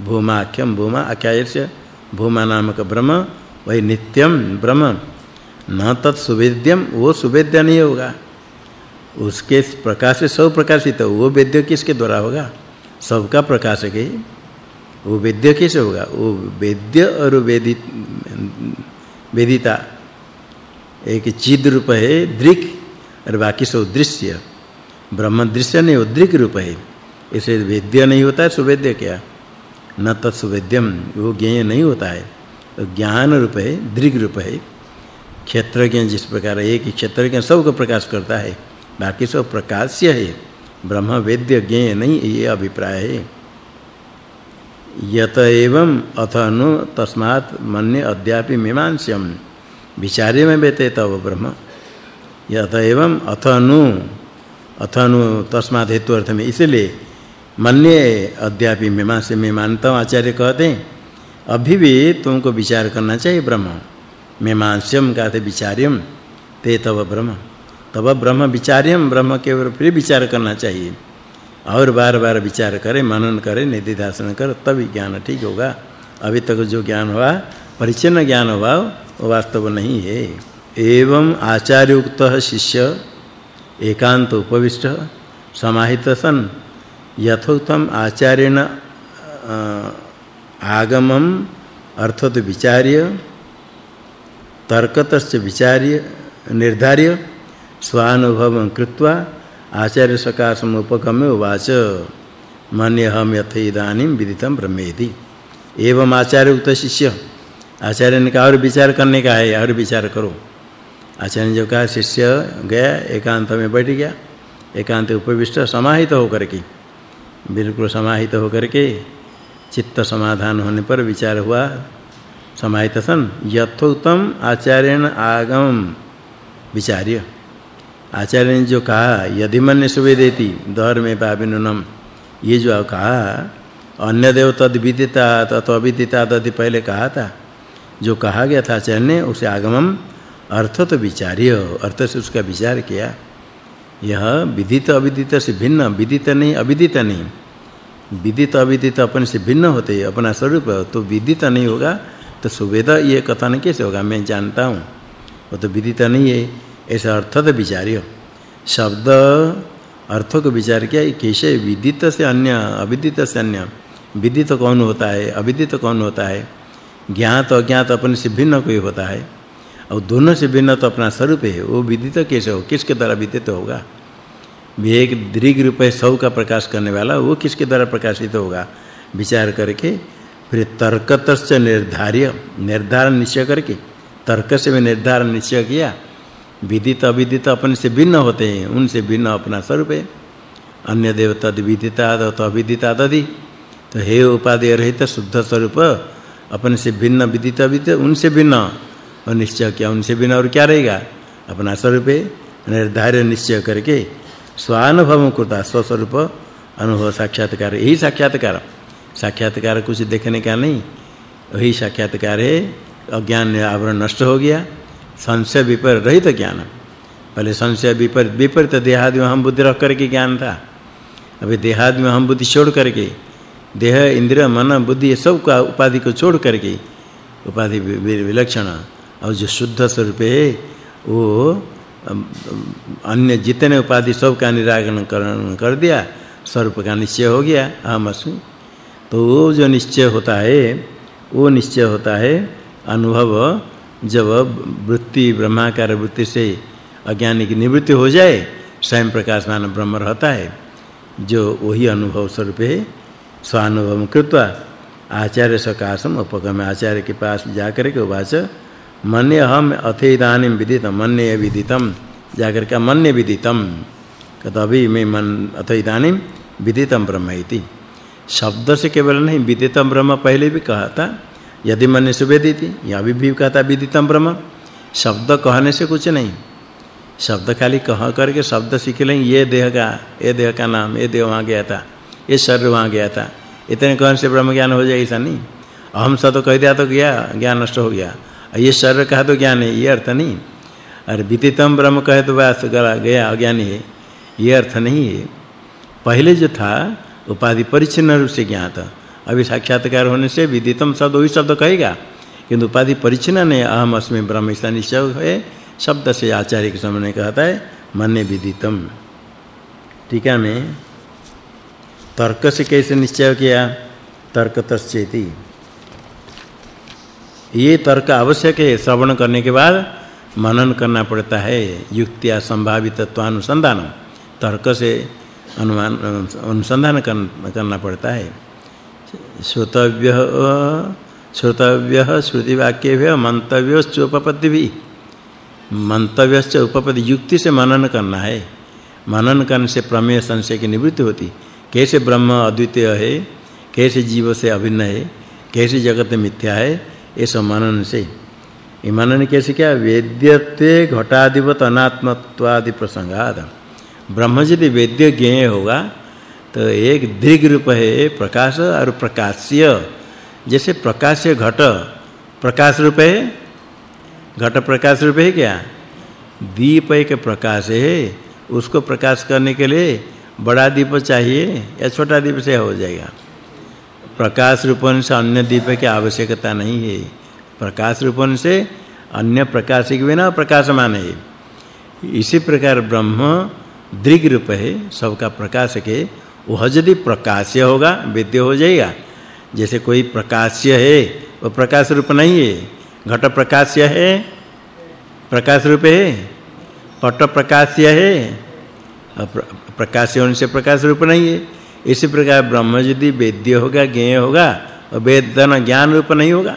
भूमाख्यम भूमा आख्यायस्य भूमा नामक ब्रह्म वही नित्यम ब्रह्म, न तत् सुवेद्यम वो सुवेद्य नहीं होगा। उसके प्रकाश से सब प्रकाशित वो वेद्य किसके द्वारा होगा? सबका प्रकाशक है वो वेद्य कैसे होगा? वो वेद्य और वेदित वेदिता। एक चिद रूप है, दृक, और बाकी सब दृश्य। ब्रह्म दृश्य नहीं, वो दृक रूप है। इसे वेद्य नहीं होता है, सुवेद्य क्या? न तत्सुवेद्यम वो ज्ञेय नहीं होता है। तो ज्ञान रूप है दृग रूप है। क्षेत्रज्ञ जिस प्रकार एक ही क्षेत्रज्ञ सबको प्रकाश करता है, बाकी सब प्रकाश्य है। ब्रह्म वेद्य ज्ञेय नहीं, ये अभिप्राय है। यत एवं अथ अनु तस्मात् मन्य अद्यापि मीमांस्यम। विचारे में बेते तब ब्रह्म। यत एवं अथ अनु अथ तस्मात् हेतु अर्थ में इसलिए मन्य अद्यापि मीमांस में मानता आचार्य कहते अभी भी तुमको विचार करना चाहिए ब्रह्म। मीमांस्यम कहते विचार्यम, ते तब ब्रह्म। तब ब्रह्म विचार्यम, ब्रह्म के ऊपर फिर विचार करना चाहिए। और बार-बार विचार करें, मनन करें, निधिध्यासन कर, तभी ज्ञान ठीक होगा। अभी तक जो ज्ञान हुआ परिचिन्न ज्ञान हुआ वास्तव नहीं है। एवं आचार्युक्त शिष्य, एकांत उपविष्ट समाहित सन यथोक्तम आचार्यण आगमम अर्थत विचार्य तर्कतस्य विचार्य, निर्धार्य, स्वानुभवं कृत्वा आचार्य सकाशम उपगम्य उवाच। मन्य हम यथ इदानीं विदितं ब्रह्मेति। एवं आचार्य उक्त शिष्य आचार्य ने कहा, और विचार करने का है, और विचार करो। आचार्य जो कहा, शिष्य गया, एकांत में बैठ गया। एकांत उपविष्ट, समाहित होकर के, बिल्कुल समाहित होकर के, चित्त समाधान होने पर विचार हुआ। समाहित सन, यथोक्तम आचार्यन आगम। विचार्य। आचार्य ने जो कहा, यदि मन सुवेदेति, दहर में पाविनुनम ये जो कहा अन्य देव तद विदिता, तत अविदिता तद पहले कहा था। जो कहा गया था आचार्य ने उसे आगमम अर्थ तो विचार्य अर्थ से उसका विचार किया, यह विदित अविदित से भिन्न, विदित नहीं, अविदित नहीं। विदित अविदित अपन से भिन्न होते, अपना स्वरूप तो विदित नहीं होगा तो सुवेद ये कथन कैसे होगा, मैं जानता हूँ। वो तो विदित नहीं है, ऐसा अर्थ तो विचार्य शब्द अर्थ को विचार किया कैसे? विदित से अन्य, अविदित से अन्य। विदित कौन होता है? अविदित कौन होता है? ज्ञात अज्ञात अपने से भिन्न कोई होता है, और दोनों से भिन्न तो अपना स्वरूप है, वो विदित कैसे हो, किसके द्वारा विदित होगा? विवेक दृग रूप है, सब का प्रकाश करने वाला, वो किसके द्वारा प्रकाशित होगा? विचार करके, फिर तर्कतश्च निर्धार्य, निर्धारण निश्चय करके, तर्क से भी निर्धारण निश्चय किया, विदित अविदित अपने से भिन्न होते हैं, उनसे भिन्न अपना स्वरूप है। अन्य देव तद विदिता अविदिता तदि तो हे उपादेय रहित शुद्ध स्वरूप अपने से भिन्न विदित अविदित उनसे भिन्न। और निश्चय किया उनसे भिन्न और क्या रहेगा? अपना स्वरूप निर्धार्य निश्चय करके स्वानुभव कृता स्वस्वरूप, अनुभव साक्षात्कार, यही साक्षात्कार। साक्षात्कार कुछ देखने का नहीं, वही साक्षात्कार है, अज्ञान आवरण नष्ट हो गया, संशय विपर रहित ज्ञान। पहले संशय विपर विपरीत देहादि में हम बुद्धि रख करके ज्ञान था। अभी देहादि में हम बुद्धि छोड़ करके देह, इंद्रिय, मन, बुद्धि सब का उपाधि को छोड़ करके उपाधि विलक्षण और जो शुद्ध स्वरूप है वो अन्य जितने उपाधि सब का निराकरण कर दिया, स्वरूप का निश्चय हो गया अस्मि तो वो जो निश्चय होता है, वो निश्चय होता है अनुभव जब वृत्ति, ब्रह्माकार वृत्ति से अज्ञानी की निवृत्ति हो जाए, स्वयं प्रकाशमान ब्रह्म रहता है, जो वही अनुभव स्वरूप है स्वानुभव कृत्वा आचार्य सकाशम उपगम। आचार्य के पास जाकर के वाच मन्य हम अथे इदानीं विदितम मन्य विदितम जाकर के मन्य विदितम कतभी मैं मन अथ इदानीं विदितम ब्रह्म इति। शब्द से केवल नहीं विदितम ब्रह्म पहले भी कहा था यदि मन सुवेदिति या भी भी कहता विदितम ब्रह्म। शब्द कहने से कुछ नहीं। शब्द खाली कह करके शब्द सीख लें ये देह का, ये देह का नाम, ये देह वहाँ गया था। ये शरीर वहाँ गया था। इतने कहने से ब्रह्म ज्ञान हो जाए ऐसा नहीं अहम सा तो कह दिया तो गया, ज्ञान नष्ट हो गया। ये शरीर कहा तो ज्ञान है? ये अर्थ नहीं। और विदितम ब्रह्म कहे तो बस गया, अज्ञानी है। ये अर्थ नहीं है। पहले जो था, उपाधि परिचिन्न रूप से ज्ञात अभी साक्षात्कार होने से विदितम शब्द, वही शब्द कहेगा। किंतु उपाधि परिचिन्न नहीं, अहम अस्मि ब्रह्म निश्चय है। शब्द से आचार्य के सामने कहता है मन्य विदितम। टीका में तर्क से कैसे निश्चय किया? तर्क तस्चेति ये तर्क आवश्यक है, श्रवण करने के बाद मनन करना पड़ता है, युक्तिया संभावितत्वानुसंधान तर्क से अनुमान, अनुसंधान करना पड़ता है। श्रोतव्य श्रोतव्य श्रुति वाक्यभ्य मंतव्योश्च उपपत्ति भी मंतव्यश्च उपपत्ति युक्ति से मनन करना है। मनन करने से प्रमेय संशय की निवृत्ति होती। कैसे ब्रह्म अद्वितीय है कैसे जीव से अभिन्न है कैसे जगत मिथ्या है सब मनन से। ये कैसे क्या? वेद्यत्वे घटाधिपत अनात्मत्वादि प्रसंगाद। ब्रह्म यदि वेद्य ज्ञेय होगा तो एक दीर्घ रूप है, प्रकाश और प्रकाश्य। जैसे प्रकाश्य घट, प्रकाश रूप है, घट प्रकाश रूप है क्या? दीप एक प्रकाश है, उसको प्रकाश करने के लिए बड़ा दीप चाहिए या छोटा दीप से हो जाएगा? प्रकाश रूपन से अन्य दीप की आवश्यकता नहीं है। प्रकाश रूपन से अन्य प्रकाश के बिना प्रकाशमान है। इसी प्रकार ब्रह्म दृग रूप है, सबका प्रकाश के वह यदि प्रकाश्य होगा, वेद्य हो जाएगा। जैसे कोई प्रकाश्य है वो प्रकाश रूप नहीं है। घट प्रकाश्य है, प्रकाश रूप है। पट प्रकाश्य है प्रकाश्य होने से प्रकाश रूप नहीं है। इसी प्रकार ब्रह्म यदि वेद्य होगा, ज्ञेय होगा, और वेदन ज्ञान रूप नहीं होगा।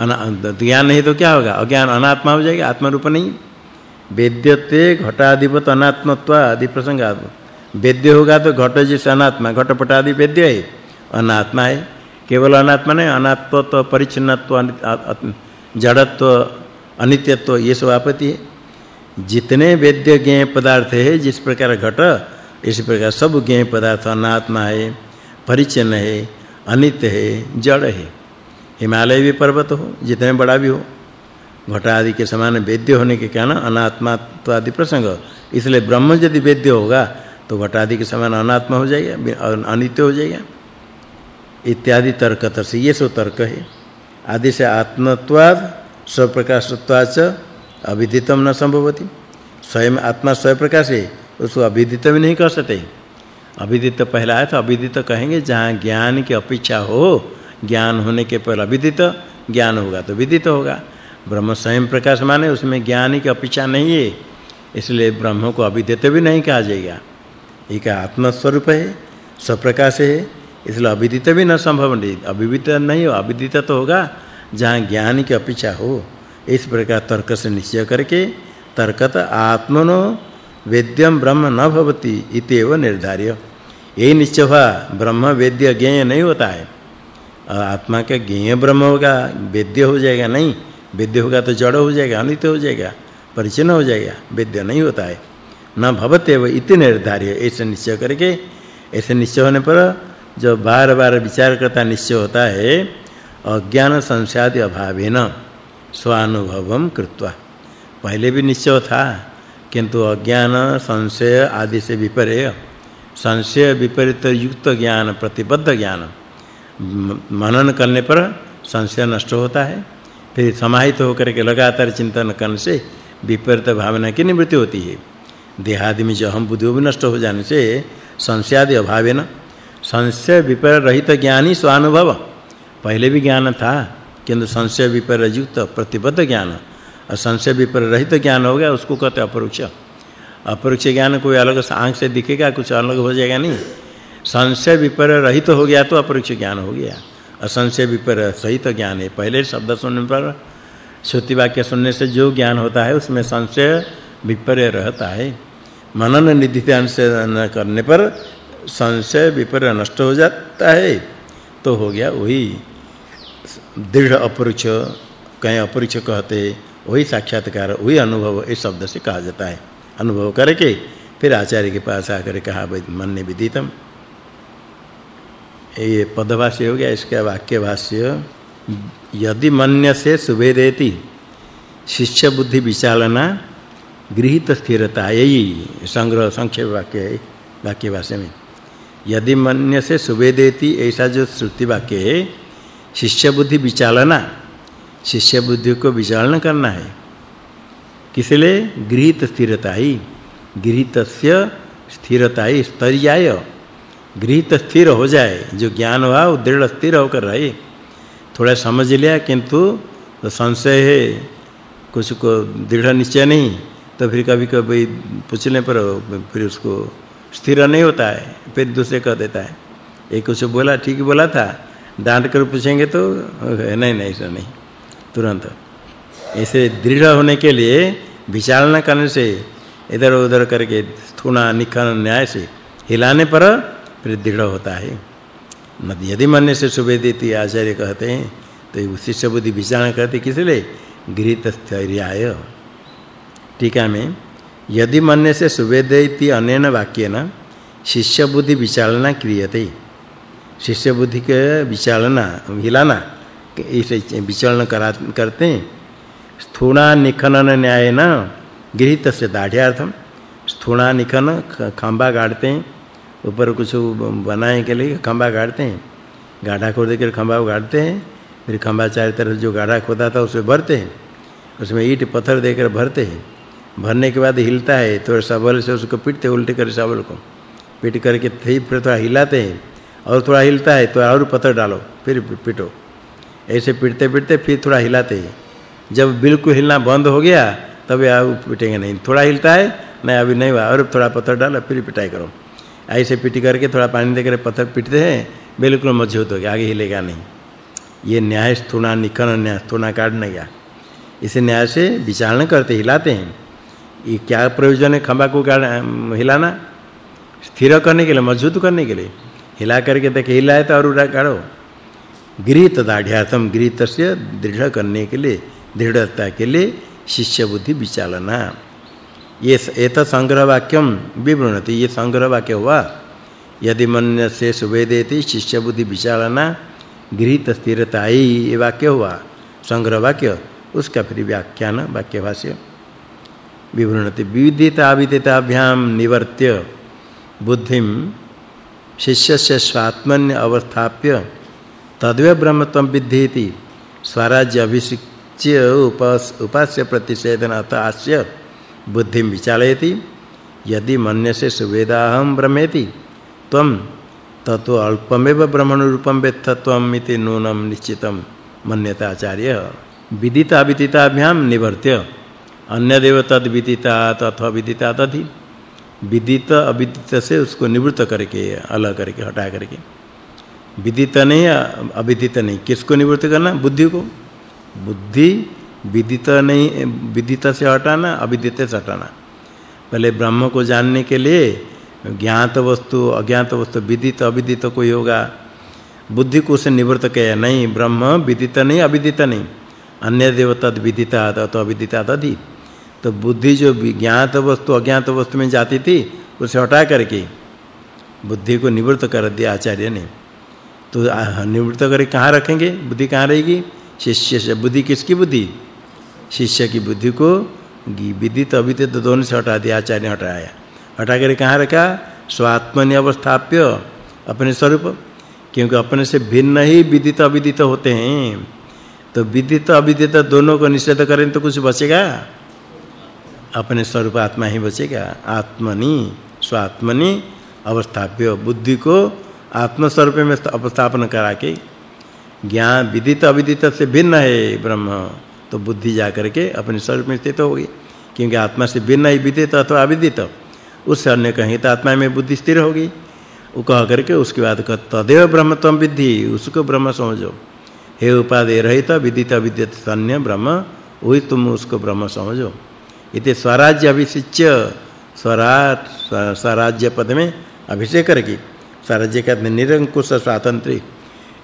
ज्ञान नहीं तो क्या होगा? अज्ञान अनात्मा हो जाएगा, आत्मा रूप नहीं वेद्यते घटाधिपत अनात्मत्व आदि प्रसंग वेद्य होगा तो घट जैसे अनात्मा घटपट आदि वेद्य है। अनात्मा है। केवल अनात्मा नहीं, अनात्मत्व, परिच्छिन्नत्व जड़त्व, अनित्यत्व, ये सब आपत्ति है। जितने वेद्य ज्ञेय पदार्थ है, जिस प्रकार घट, इसी प्रकार सब ज्ञेय पदार्थ अनात्मा है, परिचिन्न है, अनित्य है, जड़ है। हिमालय भी पर्वत हो, जितने बड़ा भी हो। घट आदि के समान वेद्य होने के कारण अनात्मात्व आदि प्रसंग। इसलिए ब्रह्म यदि वेद्य होगा तो घट आदि के समान अनात्मा हो जाएगा अनित्य हो जाएगा। इत्यादि तर्क से ये सो तर्क है। आदि से आत्मत्वाद स्वप्रकाशत्वाच अविदितम न संभवती स्वयं आत्मा स्वयं प्रकाश है उसको अविदित भी नहीं कह सकते। अविदित पहला आया था अविदित कहेंगे, जहाँ ज्ञान की अपेक्षा हो, ज्ञान होने के पर अविदित, ज्ञान होगा तो विदित होगा। ब्रह्म स्वयं प्रकाश माने, उसमें ज्ञान की अपेक्षा नहीं है। इसलिए ब्रह्म को अविदित भी नहीं कहा जाएगा। एक आत्म स्वरूप है, स्वप्रकाश है, इसलिए अविदित भी न संभव नहीं। अविदित नहीं हो, अविदित तो होगा, जहाँ ज्ञान की अपेक्षा हो। इस प्रकार तर्क से निश्चय करके तर्कत आत्मनो वेद्यम ब्रह्म न भवति इतेव निर्धार्य। यही निश्चय हुआ, ब्रह्म वेद्य ज्ञेय नहीं होता है। आत्मा का ज्ञेय ब्रह्म होगा, वेद्य हो जाएगा नहीं, वेद्य होगा तो जड़ हो जाएगा, अनित्य हो जाएगा परिचिन हो जाएगा, वेद्य नहीं होता है। न भवतेव इति निर्धार्य, ऐसे निश्चय करके, ऐसे निश्चय होने पर जो बार-बार विचार करता निश्चय होता है, अज्ञान संशयादि अभावेन। स्वानुभवम कृत्वा। पहले भी निश्चय था, किंतु अज्ञान, संशय आदि से विपर्य। संशय विपरीत युक्त ज्ञान, प्रतिबद्ध ज्ञान। मनन करने पर संशय नष्ट होता है। फिर समाहित होकर के लगातार चिंतन करने से विपरीत भावना की निवृत्ति होती है। देहादि में जो हम बुद्धि भी नष्ट हो जाने से संशयादि अभावेन संशय विपर रहित ज्ञानी स्वानुभव। पहले भी ज्ञान था किंतु संशय विपर युक्त प्रतिबद्ध ज्ञान। और संशय विपर रहित ज्ञान हो गया, उसको कहते अपरोक्ष। अपरोक्ष ज्ञान कोई अलग आँख से दिखेगा, कुछ अलग हो जाएगा नहीं। संशय विपर रहित हो गया तो अपरोक्ष ज्ञान हो गया। असंशय विपर सहित ज्ञान है, पहले शब्द सुनने पर, श्रुति वाक्य सुनने से जो ज्ञान होता है, उसमें संशय विपर्य रहता है। मनन निधि ध्यान से न करने पर संशय विपर्य नष्ट हो जाता है तो हो गया वही। दृढ़ अपरोक्ष कहीं अपरोक्ष कहते, वही साक्षात्कार, वही अनुभव इस शब्द से कहा जाता है। अनुभव करके, फिर आचार्य के पास आकर कहा मन ने विदितम। ये पदभाष्य हो गया, इसका वाक्य भाष्य यदि मन्य से सुवेदेति, शिष्य बुद्धि विचालना गृहित स्थिरता। यही संग्रह, संक्षेप वाक्य है वाक्य भाष्य में। यदि मन्य से सुवेदेति, ऐसा जो श्रुति वाक्य है शिष्य बुद्धि विचालना। शिष्य बुद्धि को विचालन करना है। किस लिए? गृहित स्थिरता ही गृहितस्य स्थिरता ही स्तरीयाय। गृहित स्थिर हो जाए, जो ज्ञान हुआ, वो दृढ़ स्थिर होकर रहे। थोड़ा समझ लिया, किंतु संशय है। कुछ को दृढ़ निश्चय नहीं तो फिर कभी कभी पूछने पर फिर उसको स्थिर नहीं होता है, फिर दूसरे कह देता है। एक कुछ बोला, ठीक बोला था डांट कर पूछेंगे तो नहीं नहीं, ऐसा नहीं। तुरंत। ऐसे दृढ़ होने के लिए विचारणा करने से, इधर उधर करके थुना, निखन, न्याय से हिलाने पर फिर दृढ़ होता है। यदि मन से सुवेदिति आचार्य कहते हैं तो शिष्य बुद्धि विचारणा करते किस लिए गृहित स्थैर्याय टीका में, यदि मन से सुवेदिति अनेन वाक्यन, शिष्य बुद्धि विचारणा क्रियते। शिष्य बुद्धि के विचारणा हिलाना इसे विचलन करा, करते हैं। स्थूणा निखनन न्यायन गृहित से दाढ़्यार्थम स्थूणा निखन खंबा गाड़ते हैं। ऊपर कुछ बनाने के लिए खंबा गाड़ते हैं। गाढ़ा खोद कर खंबा गाड़ते हैं। फिर खंबा चारों तरफ़ जो गाढ़ा खोदा था उसमें भरते हैं। उसमें ईंट पत्थर देकर भरते हैं। भरने के बाद हिलता है तो सबल से उसको पीटते उल्टे कर सबल को। पीट करके फिर थोड़ा हिलाते हैं। और थोड़ा हिलता है तो और पत्थर डालो, फिर पीटो। ऐसे पीटते पीटते फिर थोड़ा हिलाते हैं। जब बिल्कुल हिलना बंद हो गया, तब आप पीटेंगे नहीं। थोड़ा हिलता है, नहीं, अभी नहीं हुआ। और थोड़ा पत्थर डालो, फिर पिटाई करो। ऐसे पीटी करके थोड़ा पानी देकर पत्थर पीटते हैं, बिल्कुल मज़बूत हो गया, आगे हिलेगा नहीं। ये न्याय स्थूणा निखन न्याय स्थूणा काटने गया। इसे न्याय से विचारण करते हिलाते हैं। ये क्या प्रयोजन है खंबा को हिलाना? स्थिर करने के लिए, मज़बूत करने के लिए। हिला करके देखे, हिलाए तो और उड़ा काढ़ो गृहित दाढ़्यार्थम गृहित से दृढ़ करने के लिए, दृढ़ता के लिए शिष्य बुद्धि विचालना। ये एत संग्रह वाक्यम विवृणति। ये संग्रह वाक्य हुआ, यदि मन से सुवेदेति शिष्य बुद्धि विचालना गृहित स्थिरताई, ये वाक्य हुआ। संग्रह वाक्य उसका फिर व्याख्यान वाक्य भाष्य विवृणति। विदिता निवर्त्य। बुद्धिम शिष्यस्य स्वात्मन्य अवस्थाप्य तद्वे ब्रह्मत्वं विद्धेति। स्वराज्य अभिषिच्य उपास, उपास्य प्रतिषेधन अतः बुद्धिं विचालयति। यदि मन्य से सुवेदाहम ब्रह्मेति, त्वं ततो अल्पमेव ब्रह्मण रूपम वेत्थत्वम इति नूनम निश्चितम मन्यता आचार्य विदिता विदिताभ्याम निवर्त्य अन्य देव तद विदिता अथवा विदिता अविदित से उसको निवृत्त करके, अलग करके हटा करके। विदित नहीं, अविदित नहीं। किसको निवृत्त करना? बुद्धि को। बुद्धि विदित नहीं, विदित से हटाना, अविदित से हटाना। पहले ब्रह्म को जानने के लिए ज्ञात वस्तु, अज्ञात वस्तु, विदित, अविदित कोई होगा। बुद्धि को से निवृत्त किया। नहीं, ब्रह्म विदित नहीं, अविदित नहीं। अन्य देव तद विदिता तो अविदिता तदि तो बुद्धि जो ज्ञात वस्तु, अज्ञात वस्तु में जाती थी, उसे हटा करके बुद्धि को निवृत्त कर दिया आचार्य ने। तो निवृत्त करके कहाँ रखेंगे? बुद्धि कहाँ रहेगी? शिष्य से, बुद्धि किसकी बुद्धि? शिष्य की बुद्धि को विदित, अविदित दोनों से हटा दिया, आचार्य ने हटाया। हटा कर कहाँ रखा? स्वात्मनि अवस्थाप्य, अपने स्वरूप। क्योंकि अपने से भिन्न ही विदित, अविदित होते हैं। तो विदित, अविदित दोनों को निषेध करें तो कुछ बचेगा? अपने स्वरूप आत्मा ही बचेगा। आत्मनि, स्वात्मनि, अवस्थाप्य बुद्धि को आत्म स्वरूप में अवस्थापन करा के ज्ञान विदित अविदित से भिन्न है ब्रह्म। तो बुद्धि जा करके अपने स्वरूप में स्थित होगी। क्योंकि आत्मा से भिन्न ही विदित अथवा अविदित, उस अन्य कहीं तो आत्मा में बुद्धि स्थिर होगी। वो कह करके उसके बाद कह, तदेव ब्रह्मत्वम विद्धि, उसको ब्रह्म समझो। हे उपादेय रहित, विदित अविदित अन्य ब्रह्म वही तुम उसको ब्रह्म समझो। इति स्वराज्य अभिषिच्य स्वराज स्वराज्य पद में अभिषेक करके स्वराज्य का निरंकुश स्वातंत्र्य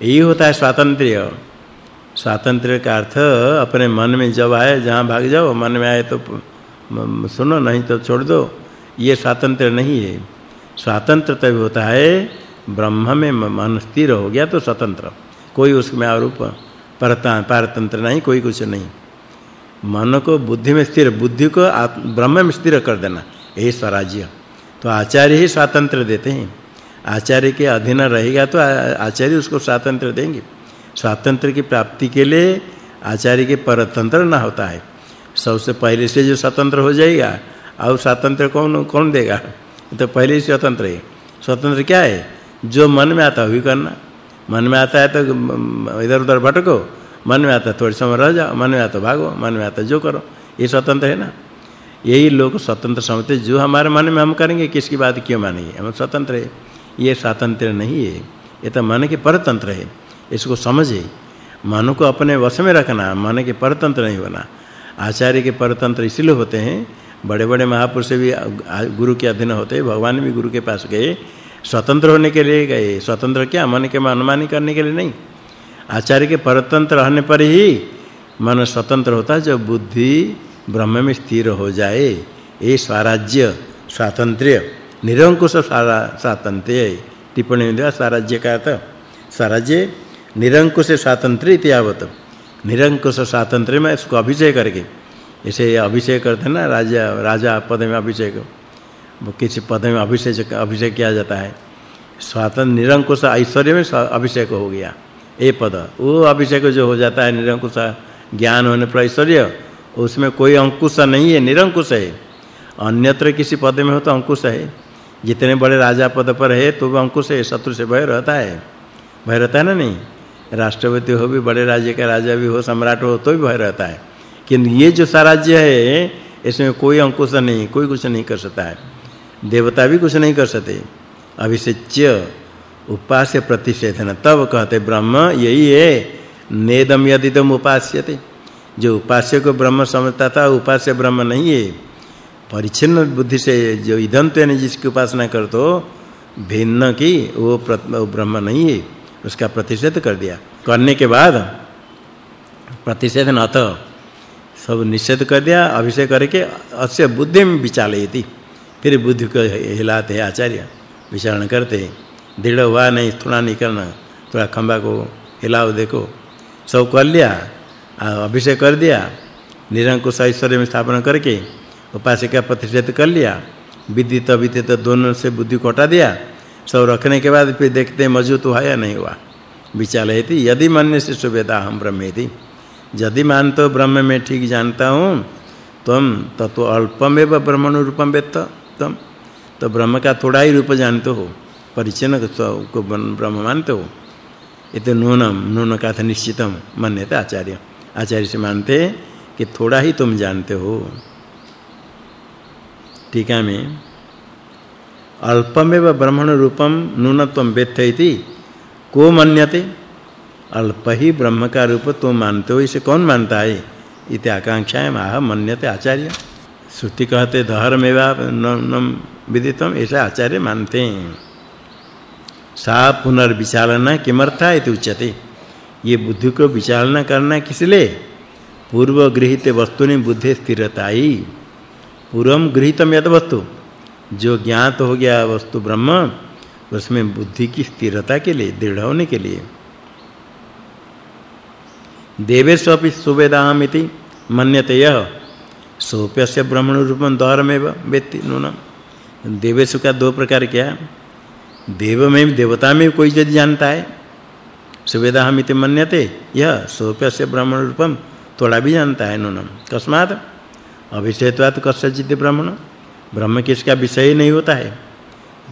यही होता है स्वातंत्र्य। स्वातंत्र्य का अर्थ अपने मन में जब आए, जहाँ भाग जाओ, मन में आए तो सुनो, नहीं तो छोड़ दो। ये स्वातंत्र्य नहीं है। स्वातंत्र तब होता है, ब्रह्म में मन स्थिर हो गया तो स्वतंत्र। कोई उसमें आरोप परता पारतंत्र नहीं, कोई कुछ नहीं। मन को बुद्धि में स्थिर, बुद्धि को ब्रह्म में स्थिर कर देना। यही स्वराज्य। तो आचार्य ही स्वातंत्र देते हैं। आचार्य के अधीन रहेगा तो आचार्य उसको स्वातंत्र देंगे। स्वातंत्र की प्राप्ति के लिए आचार्य के परतंत्र ना होता है। सबसे पहले से जो स्वतंत्र हो जाएगा और स्वातंत्र कौन कौन देगा? तो पहले ही स्वतंत्र है। स्वतंत्र क्या है? जो मन में आता है, वही करना। मन में आता है तो इधर-उधर भटको। मन में आता थोड़ी समय रह जाओ मन में आता भागो मन में आता जो करो। ये स्वतंत्र है ना? यही लोग स्वतंत्र समझते, जो हमारे मन में हम करेंगे, किसकी बात क्यों मानेंगे? हम स्वतंत्र है। ये स्वातंत्र नहीं है। ये तो मन के परतंत्र है। इसको समझे। मन को अपने वश में रखना, मन के परतंत्र नहीं होना। आचार्य के परतंत्र इसलिए होते हैं, बड़े-बड़े महापुरुष भी गुरु के अधीन होते, भगवान भी गुरु के पास गए, स्वतंत्र होने के लिए गए। स्वतंत्र क्या? मन के मनमानी करने के लिए नहीं। आचार्य के परतंत्र रहने पर ही मन स्वतंत्र होता है, जब बुद्धि ब्रह्म में स्थिर हो जाए। ये स्वराज्य स्वातंत्र्य, निरंकुश सारा, स्वातंत्र्य, टिप्पणी में दिया स्वराज्य का अर्थ स्वराज्य निरंकुश स्वातंत्र्य इत्यावत निरंकुश स्वातंत्र्य में इसको अभिषेक करके, इसे अभिषेक करते ना राजा राजा पद में अभिषेक वो किसी पद में अभिषेक अभिषेक किया जाता है। स्वातंत्र निरंकुश ऐश्वर्य में अभिषेक हो गया। ए पद। वो अभिषेक जो हो जाता है, निरंकुश ज्ञान होने पर ऐश्वर्य, उसमें कोई अंकुश नहीं है, निरंकुश है। अन्यत्र किसी पद में हो तो अंकुश है। जितने बड़े राजा पद पर है तो वो अंकुश है, शत्रु से भय रहता है। भय रहता है ना नहीं? राष्ट्रपति हो भी, बड़े राज्य का राजा भी हो, सम्राट हो तो भी भय रहता है। किंतु ये जो साराज्य है, इसमें कोई अंकुश नहीं, कोई कुछ नहीं कर सकता है। देवता भी कुछ नहीं कर सकते। अभिषेच्य उपास्य प्रतिषेधन। तब कहते, ब्रह्म यही है। नेदम यदिदम उपास्यते। जो उपास्य को ब्रह्म समझता था, उपास्य ब्रह्म नहीं है। परिचिन्न बुद्धि से जो इदंत ने जिसकी उपासना कर तो भिन्न की, वो ब्रह्म नहीं है। उसका प्रतिषेध कर दिया। करने के बाद प्रतिषेध न तो सब निषेध कर दिया, अभिषेक करके अस्य बुद्धि में विचालयति। फिर बुद्धि को हिलाते आचार्य, विचारण करते दृढ़ हुआ नहीं, थोड़ा नहीं करना थोड़ा खंबा को हिलाओ, देखो। सब कर लिया अभिषेक कर दिया, निरंकुश ऐश्वर्य में स्थापना करके उपासिका प्रतिष्ठित कर लिया। विदित अविदित दोनों से बुद्धि को हटा दिया। सब रखने के बाद फिर देखते मौजूद हुआ या नहीं हुआ। विचालयति यदि मन से सुवेदा हम ब्रह्मेति यदि मानते हो ब्रह्म में ठीक जानता हूँ, तुम तत्व अल्पमेव ब्रह्मण रूपम वेत्त, तुम। तो ब्रह्म का थोड़ा ही रूप जानते हो। परिचय को ब्रह्म मानते हो? इते नूनम नून का था निश्चितम मान्यता आचार्य। आचार्य से मानते कि थोड़ा ही तुम जानते हो। टीका में, अल्पमेव ब्रह्मण रूपम नूनत्वम वेत्थैति को मन्यते? अल्प ही ब्रह्म का रूप तुम मानते हो, इसे कौन मानता है? इति आकांक्षाएँ आह मन्यते आचार्य। श्रुति कहते, धर्मेवा नम विदितम, ऐसा आचार्य मानते हैं। सा पुनर्विचालना किमर्था इति उच्यते। ये बुद्धि को विचालना करना किस लिए पूर्व गृहीत वस्तुनि बुद्धि स्थिरताई। पूर्वम गृहीतम यद वस्तु। जो ज्ञात हो गया वस्तु ब्रह्म, उसमें बुद्धि की स्थिरता के लिए, दृढ़ होने के लिए। देवेष्वपि सुवेदामिति मन्यते यह सोप्यस्य ब्रह्मण रूपम द्वारमेव वेत्ति नूनम देवेश का दो प्रकार क्या? देव में देवता में कोई यदि जानता है? सुवेदाहमिति मन्यते यह सोप्यस्य ब्राह्मण रूपम थोड़ा भी जानता है नूनम। कस्मात अभिषेत्वात् कस्यचित ब्राह्मण? ब्रह्म किसका विषय नहीं होता है?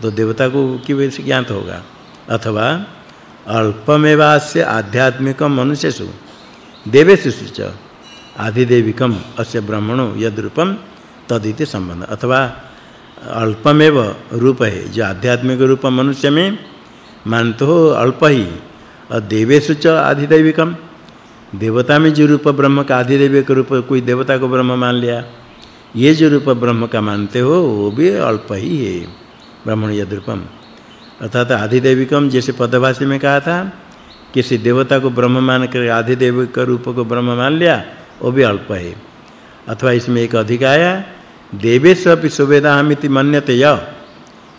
तो देवता को की वजह से ज्ञात होगा? अथवा अल्पमेवास्य आध्यात्मिकम मनुष्यसु देवेषु च आदिदेविकम अस्य ब्रह्मणो यद रूपम तदिति संबंध अथवा अल्पमेव रूप है जो आध्यात्मिक रूप मनुष्य में मानते हो अल्प ही और देवेषु च आदिदेविकम देवता में जो रूप ब्रह्म का आदिदेविक रूप, कोई देवता को ब्रह्म मान लिया, ये जो रूप ब्रह्म का मानते हो, वो भी अल्प ही है ब्राह्मण यद रूपम अर्थात आदिदेविकम जैसे पदभाषी में कहा था, किसी देवता को ब्रह्म मान कर आदिदेविक रूप को ब्रह्म मान लिया, वो भी अल्प है अथवा इसमें एक अधिक आया देवेश अपि सुवेदामिति मन्यते य।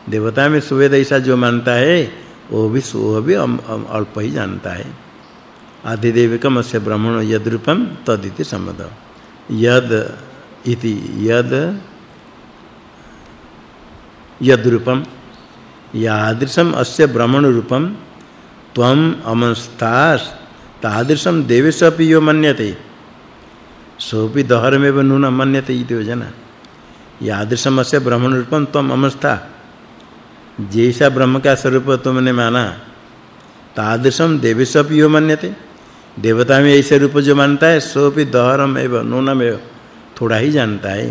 देवता में सुवेद ऐसा जो मानता है, वो भी सो भी अल्प ही जानता है। आदिदेविकम अस्य ब्रह्मण यद रूपम तदिति संबंध यद इति यद यद रूपम यादृशम अस्य ब्रह्मण रूपम त्वम अमस्तास तादृशम देवेशपि यो मन्यते। सोपि दहरमेव नून मन्यते इति योजना। यादृशम से ब्रह्मण रूपम त्वम अमस्ता जैसा ब्रह्म का स्वरूप तुमने माना तादृशम देवेशप यो मान्यते। देवता में ऐसे रूप जो मानता है सो भी दहरम एवं, नूनम एवं, थोड़ा ही जानता है।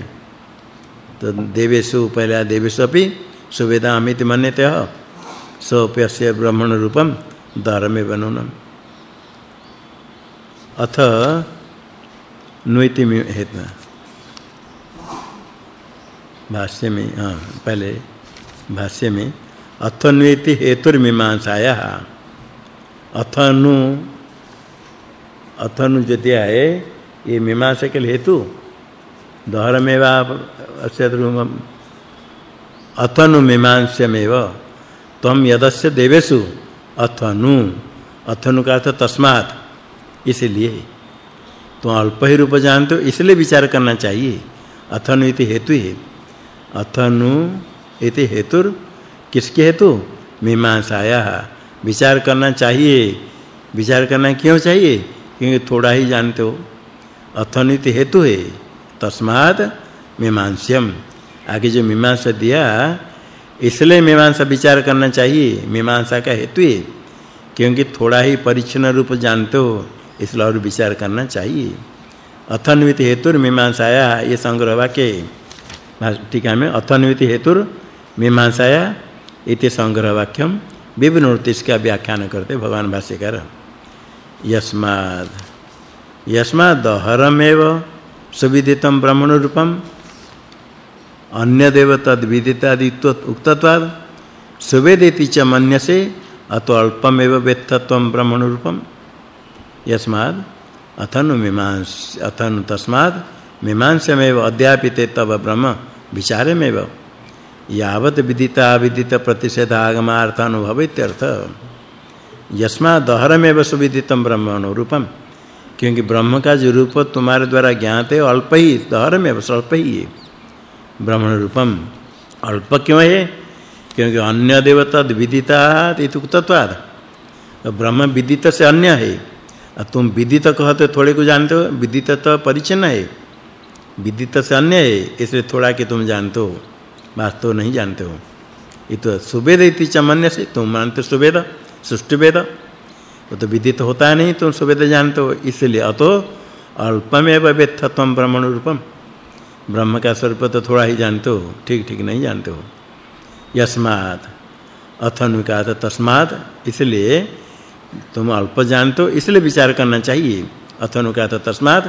तो देवेशु पहले देवेशपि सुवेदा अमित मन्यते हो। सोप्यस्य ब्रह्मण रूपम दहरमे बनूनम अथ नुति में हेतु भाष्य में हाँ पहले भाष्य में, अथन्वेति हेतुर्मीमांसाया। अथनु अथनु दिया है ये मीमांसा के हेतु? दहरमेवा अस्य अथनु मीमांस्यमेव। तम यदस्य देवेषु, अथनु। अथनु का अर्थ तस्मात्, इसलिए। तो अल्प ही रूप जानते हो इसलिए विचार करना चाहिए। अथनु इति हेतु है अथनु इति हेतुर। किसके हेतु? मीमांसाया। विचार करना चाहिए। विचार करना क्यों चाहिए? क्योंकि थोड़ा ही जानते हो। अथनु इति हेतु है। तस्मात् मीमांस्यम। आगे जो मीमांसा दिया, इसलिए मीमांसा विचार करना चाहिए। मीमांसा का हेतु है। क्योंकि थोड़ा ही परिच्छन रूप जानते हो, इसलिए और विचार करना चाहिए। अथन्वित हेतुर मीमांसाया। ये संग्रह वाक्य टीका में अथन्वित हेतुर मीमांसाया इति संग्रह वाक्यम विभिन्न इसका व्याख्यान करते भगवान भाष्यकार। यस्माद। यस्माद दहरमेव सुविदितम ब्रह्मण रूपम अन्य देव तद विदितादित्व उक्तत्वाद सुवेदिति च मन्यसे अतो अल्पमेव वेत्तत्वम ब्रह्मण रूपम यस्माद। अथनु मीमांस अथनु तस्माद। मीमांसमेव अध्यापिते तव ब्रह्म। विचारमेव। यावत विदिता विदित प्रतिषेध आगमार्थानुभवित्यर्थ यस्मा दहरमेव सुविदितम ब्रह्मण रूपम क्योंकि ब्रह्म का जो रूप तुम्हारे द्वारा ज्ञात है, अल्प ही दहरमेव स्वल्प ही है ब्रह्मण रूपम अल्प क्यों है? क्योंकि अन्य देवता विदिता इत्युक्तत्वाद ब्रह्म विदित से अन्य है। तुम विदित कहते थोड़े को जानते हो विदित तो परिचिन है। विदित से अन्य है, इसलिए थोड़ा कि तुम जानते हो। वास्तव नहीं जानते हो। ये तो सुवेद इति चमन्य से तुम मानते सुवेद सृष्टि वेद वो तो विदित होता है नहीं, तुम सुवेद जानते हो, इसलिए अतो अल्पमेव वेत्थत्वम ब्रह्मण रूपम ब्रह्म का स्वरूप तो थोड़ा ही जानते हो ठीक ठीक नहीं जानते हो। यस्मात् अथनुकात तस्मात्, इसलिए तुम अल्प जानते हो, इसलिए विचार करना चाहिए। अथनुकात तस्मात्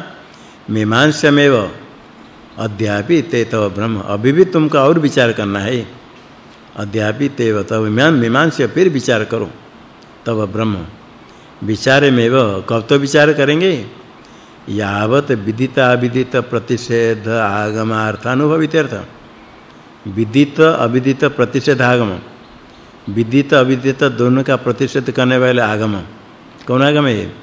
मीमांसमेव अध्यापि ते तव ब्रह्म। अभी भी तुमको और विचार करना है। अध्यापि ते तव मीमांस्य फिर विचार करो। तव ब्रह्म। विचारे मेव कब तो विचार करेंगे? यावत विदित अविदित प्रतिषेध आगमार्थानुभवित्यर्थ विदित अविदित प्रतिषेध आगम। विदित अविदित दोनों का प्रतिषेध करने वाले आगम। कौन आगम है?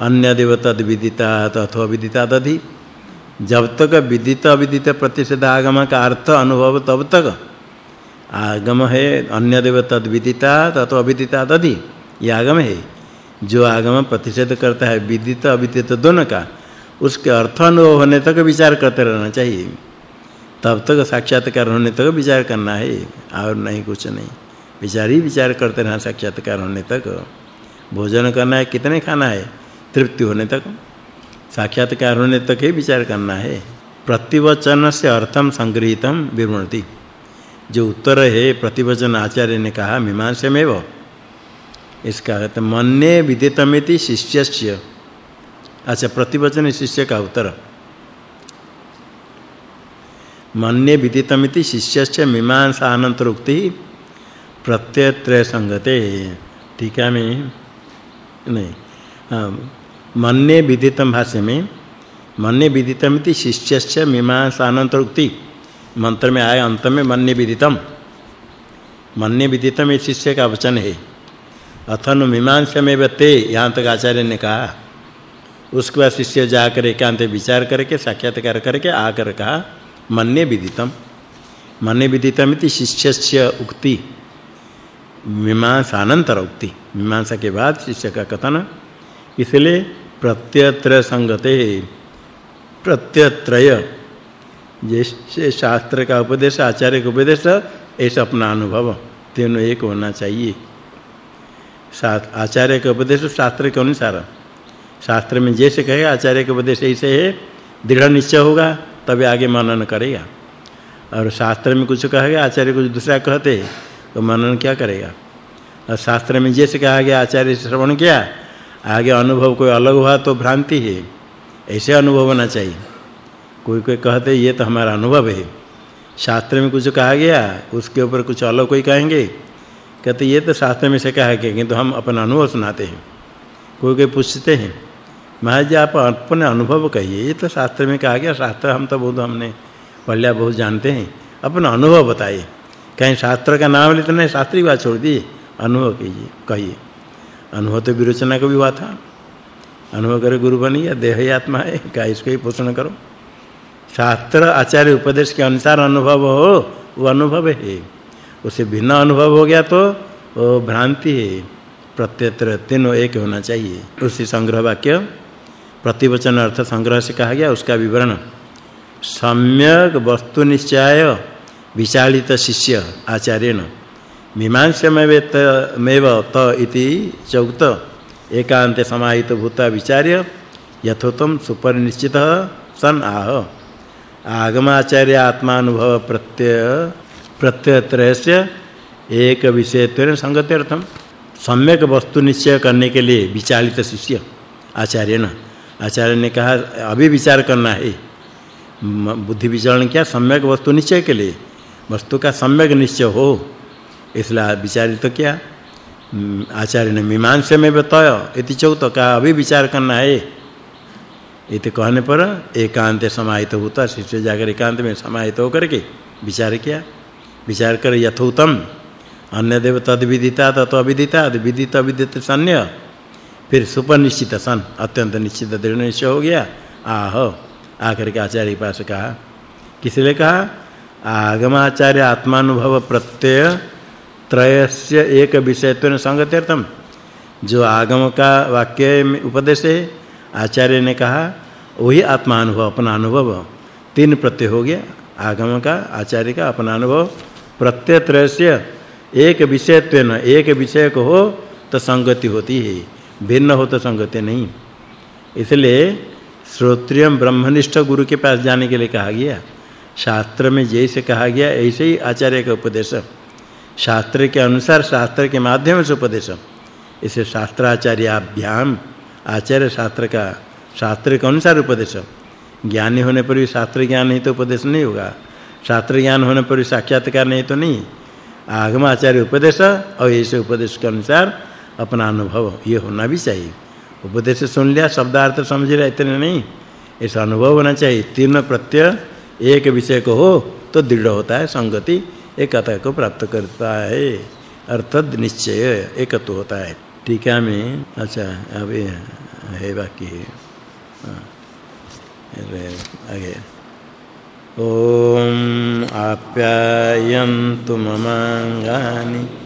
अन्य देवता विदिता अथवा विदिता दधि जब तक विदित अविदित प्रतिषेध आगम का अर्थ अनुभव, तब तक। आगम है अन्य देवता विदिता अथवा अविदिता दधि। ये आगम है। जो आगम प्रतिषेध करता है, विदित अविदित दोनों का, उसके अर्थ अनुभव होने तक विचार करते रहना चाहिए। तब तक साक्षात्कार होने तक विचार करना है, और नहीं कुछ नहीं। विचार ही विचार करते रहना, साक्षात्कार होने तक। भोजन करना है, कितने खाना है, तृप्ति होने तक। साक्षात्कार होने तक ही विचार करना है। प्रतिवचन से अर्थम संग्रहितम विवृणति जो उत्तर है, प्रतिवचन आचार्य ने कहा मीमांसमेव इसका अर्थ मन्ने विदितमिति शिष्यस्य। अच्छा प्रतिवचन शिष्य का उत्तर। मन्ये विदितमिति शिष्यस्य मीमांसा अनंतर उक्ति प्रत्ययत्रय संगते टीका में नहीं। हाँ मन्ये विदितम भाष्य में, मन्ये विदितमिति शिष्यस्य मीमांसा अनंतर उक्ति मंत्र में आए अंत में मन्ये विदितम। मन्ये विदितम इस शिष्य का वचन है। अथनु मीमांसा में बते यहाँ तक आचार्य ने कहा। उसके बाद शिष्य जाकर एकांत विचार करके, साक्षात्कार करके आकर कहा मन्ने विदितम। मन्ने विदितमिति शिष्यस्य उक्ति मीमांसा अनंतर उक्ति मीमांसा के बाद शिष्य का कथन। इसलिए प्रत्यत्र संगते। प्रत्यत्रय। जैसे शास्त्र का उपदेश, आचार्य का उपदेश ऐसा अपना अनुभव। तीनों एक होना चाहिए। साथ, आचार्य का उपदेश शास्त्र के अनुसार। शास्त्र में जैसे कहेगा, आचार्य का उपदेश ऐसे है, दृढ़ निश्चय होगा, तभी आगे मनन करेगा। और शास्त्र में कुछ कहेगा, आचार्य कुछ दूसरा कहते तो मनन क्या करेगा? और शास्त्र में जैसे कहा गया, आचार्य श्रवण किया आगे अनुभव कोई अलग हुआ तो भ्रांति है। ऐसे अनुभव होना चाहिए। कोई कोई कहते, ये तो हमारा अनुभव है। शास्त्र में कुछ कहा गया, उसके ऊपर कुछ अलग कोई कहेंगे? कहते, ये तो शास्त्र में से कहा गया, किंतु हम अपना अनुभव सुनाते हैं। कोई कोई पूछते हैं, महाराज आप अपने अनुभव कहिए। ये तो शास्त्र में कहा गया, शास्त्र हम तो बहुत हमने पढ़ बहुत जानते हैं। अपना अनुभव बताइए। कहीं शास्त्र का नाम लेते नहीं शास्त्री बात छोड़ दिए। अनुभव कीजिए, कहिए। अनुभव तो विरोचना का भी हुआ था। अनुभव करे गुरु बन गया देह ही आत्मा है, क्या इसको ही पोषण करो? शास्त्र आचार्य उपदेश के अनुसार अनुभव हो, वो अनुभव है। उसे भिन्न अनुभव हो गया तो वो भ्रांति है। प्रत्यत्र तीनों एक होना चाहिए। उसी संग्रह वाक्य, प्रतिवचन अर्थ संग्रह से कहा गया, उसका विवरण। सम्यक वस्तु निश्चय विचालित शिष्य आचार्यन मीमांसमेव त इति चौक्त। एकांत समाहित भूता विचार्य यथोत्तम सुपरिनिश्चित सन आह। आगमाचार्य आत्मानुभव प्रत्यय प्रत्ययत्रयस्य एक विषयत्वेन संगत्यर्थम सम्यक वस्तु निश्चय करने के लिए विचालित शिष्य आचार्य न आचार्य ने कहा, अभी विचार करना है। बुद्धि विचारण क्या? सम्यक वस्तु निश्चय के लिए। वस्तु का सम्यक निश्चय हो। इसलिए विचारित तो क्या। आचार्य ने मीमांसा में बताया, इति चौथ का अभी विचार करना है। इति कहने पर एकांत समाहित होता, शिष्य जाकर एकांत में समाहित होकर के विचार किया। विचार कर यथोतम अन्य देव तद विदिता तत अविदिता विदित अविदित सन्य फिर सुपनिश्चित सन, अत्यंत निश्चित दृढ़ निश्चय हो गया। आह, आकर के आचार्य के पास कहा। किसने कहा? आगमाचार्य आत्मानुभव प्रत्यय त्रयस्य एक विषयत्व संगत्यर्थम जो आगम का वाक्य में उपदेश है, आचार्य ने कहा, वही आत्मानुभव अपना अनुभव। तीन प्रत्यय हो गया, आगम का, आचार्य का, अपना अनुभव। प्रत्यय त्रयस्य, एक विषयत्व एक विषय को हो तो संगति होती है। भिन्न हो तो संगति नहीं। इसलिए श्रोत्रियम ब्रह्मनिष्ठ गुरु के पास जाने के लिए कहा गया। शास्त्र में जैसे कहा गया, ऐसे ही आचार्य का उपदेश। शास्त्र के अनुसार, शास्त्र के माध्यम से उपदेश इसे शास्त्राचार्याभ्याम, आचार्य शास्त्र का, शास्त्र के अनुसार उपदेश ज्ञानी होने पर भी शास्त्र ज्ञान नहीं तो उपदेश नहीं होगा। शास्त्र ज्ञान होने पर भी साक्षात्कार नहीं तो नहीं। आगम आचार्य उपदेश और ऐसे उपदेश के अनुसार अपना अनुभव ये होना भी चाहिए। उपदेश सुन लिया, शब्दार्थ समझ लिया, इतने नहीं। ऐसा अनुभव होना चाहिए। तीन प्रत्यय एक विषय को हो तो दृढ़ होता है, संगति एकता को प्राप्त करता है। अर्थात निश्चय एकत्व होता है। टीका में अच्छा अभी है बाकी। है आगे। ओम आप्यायन्तु ममांगानि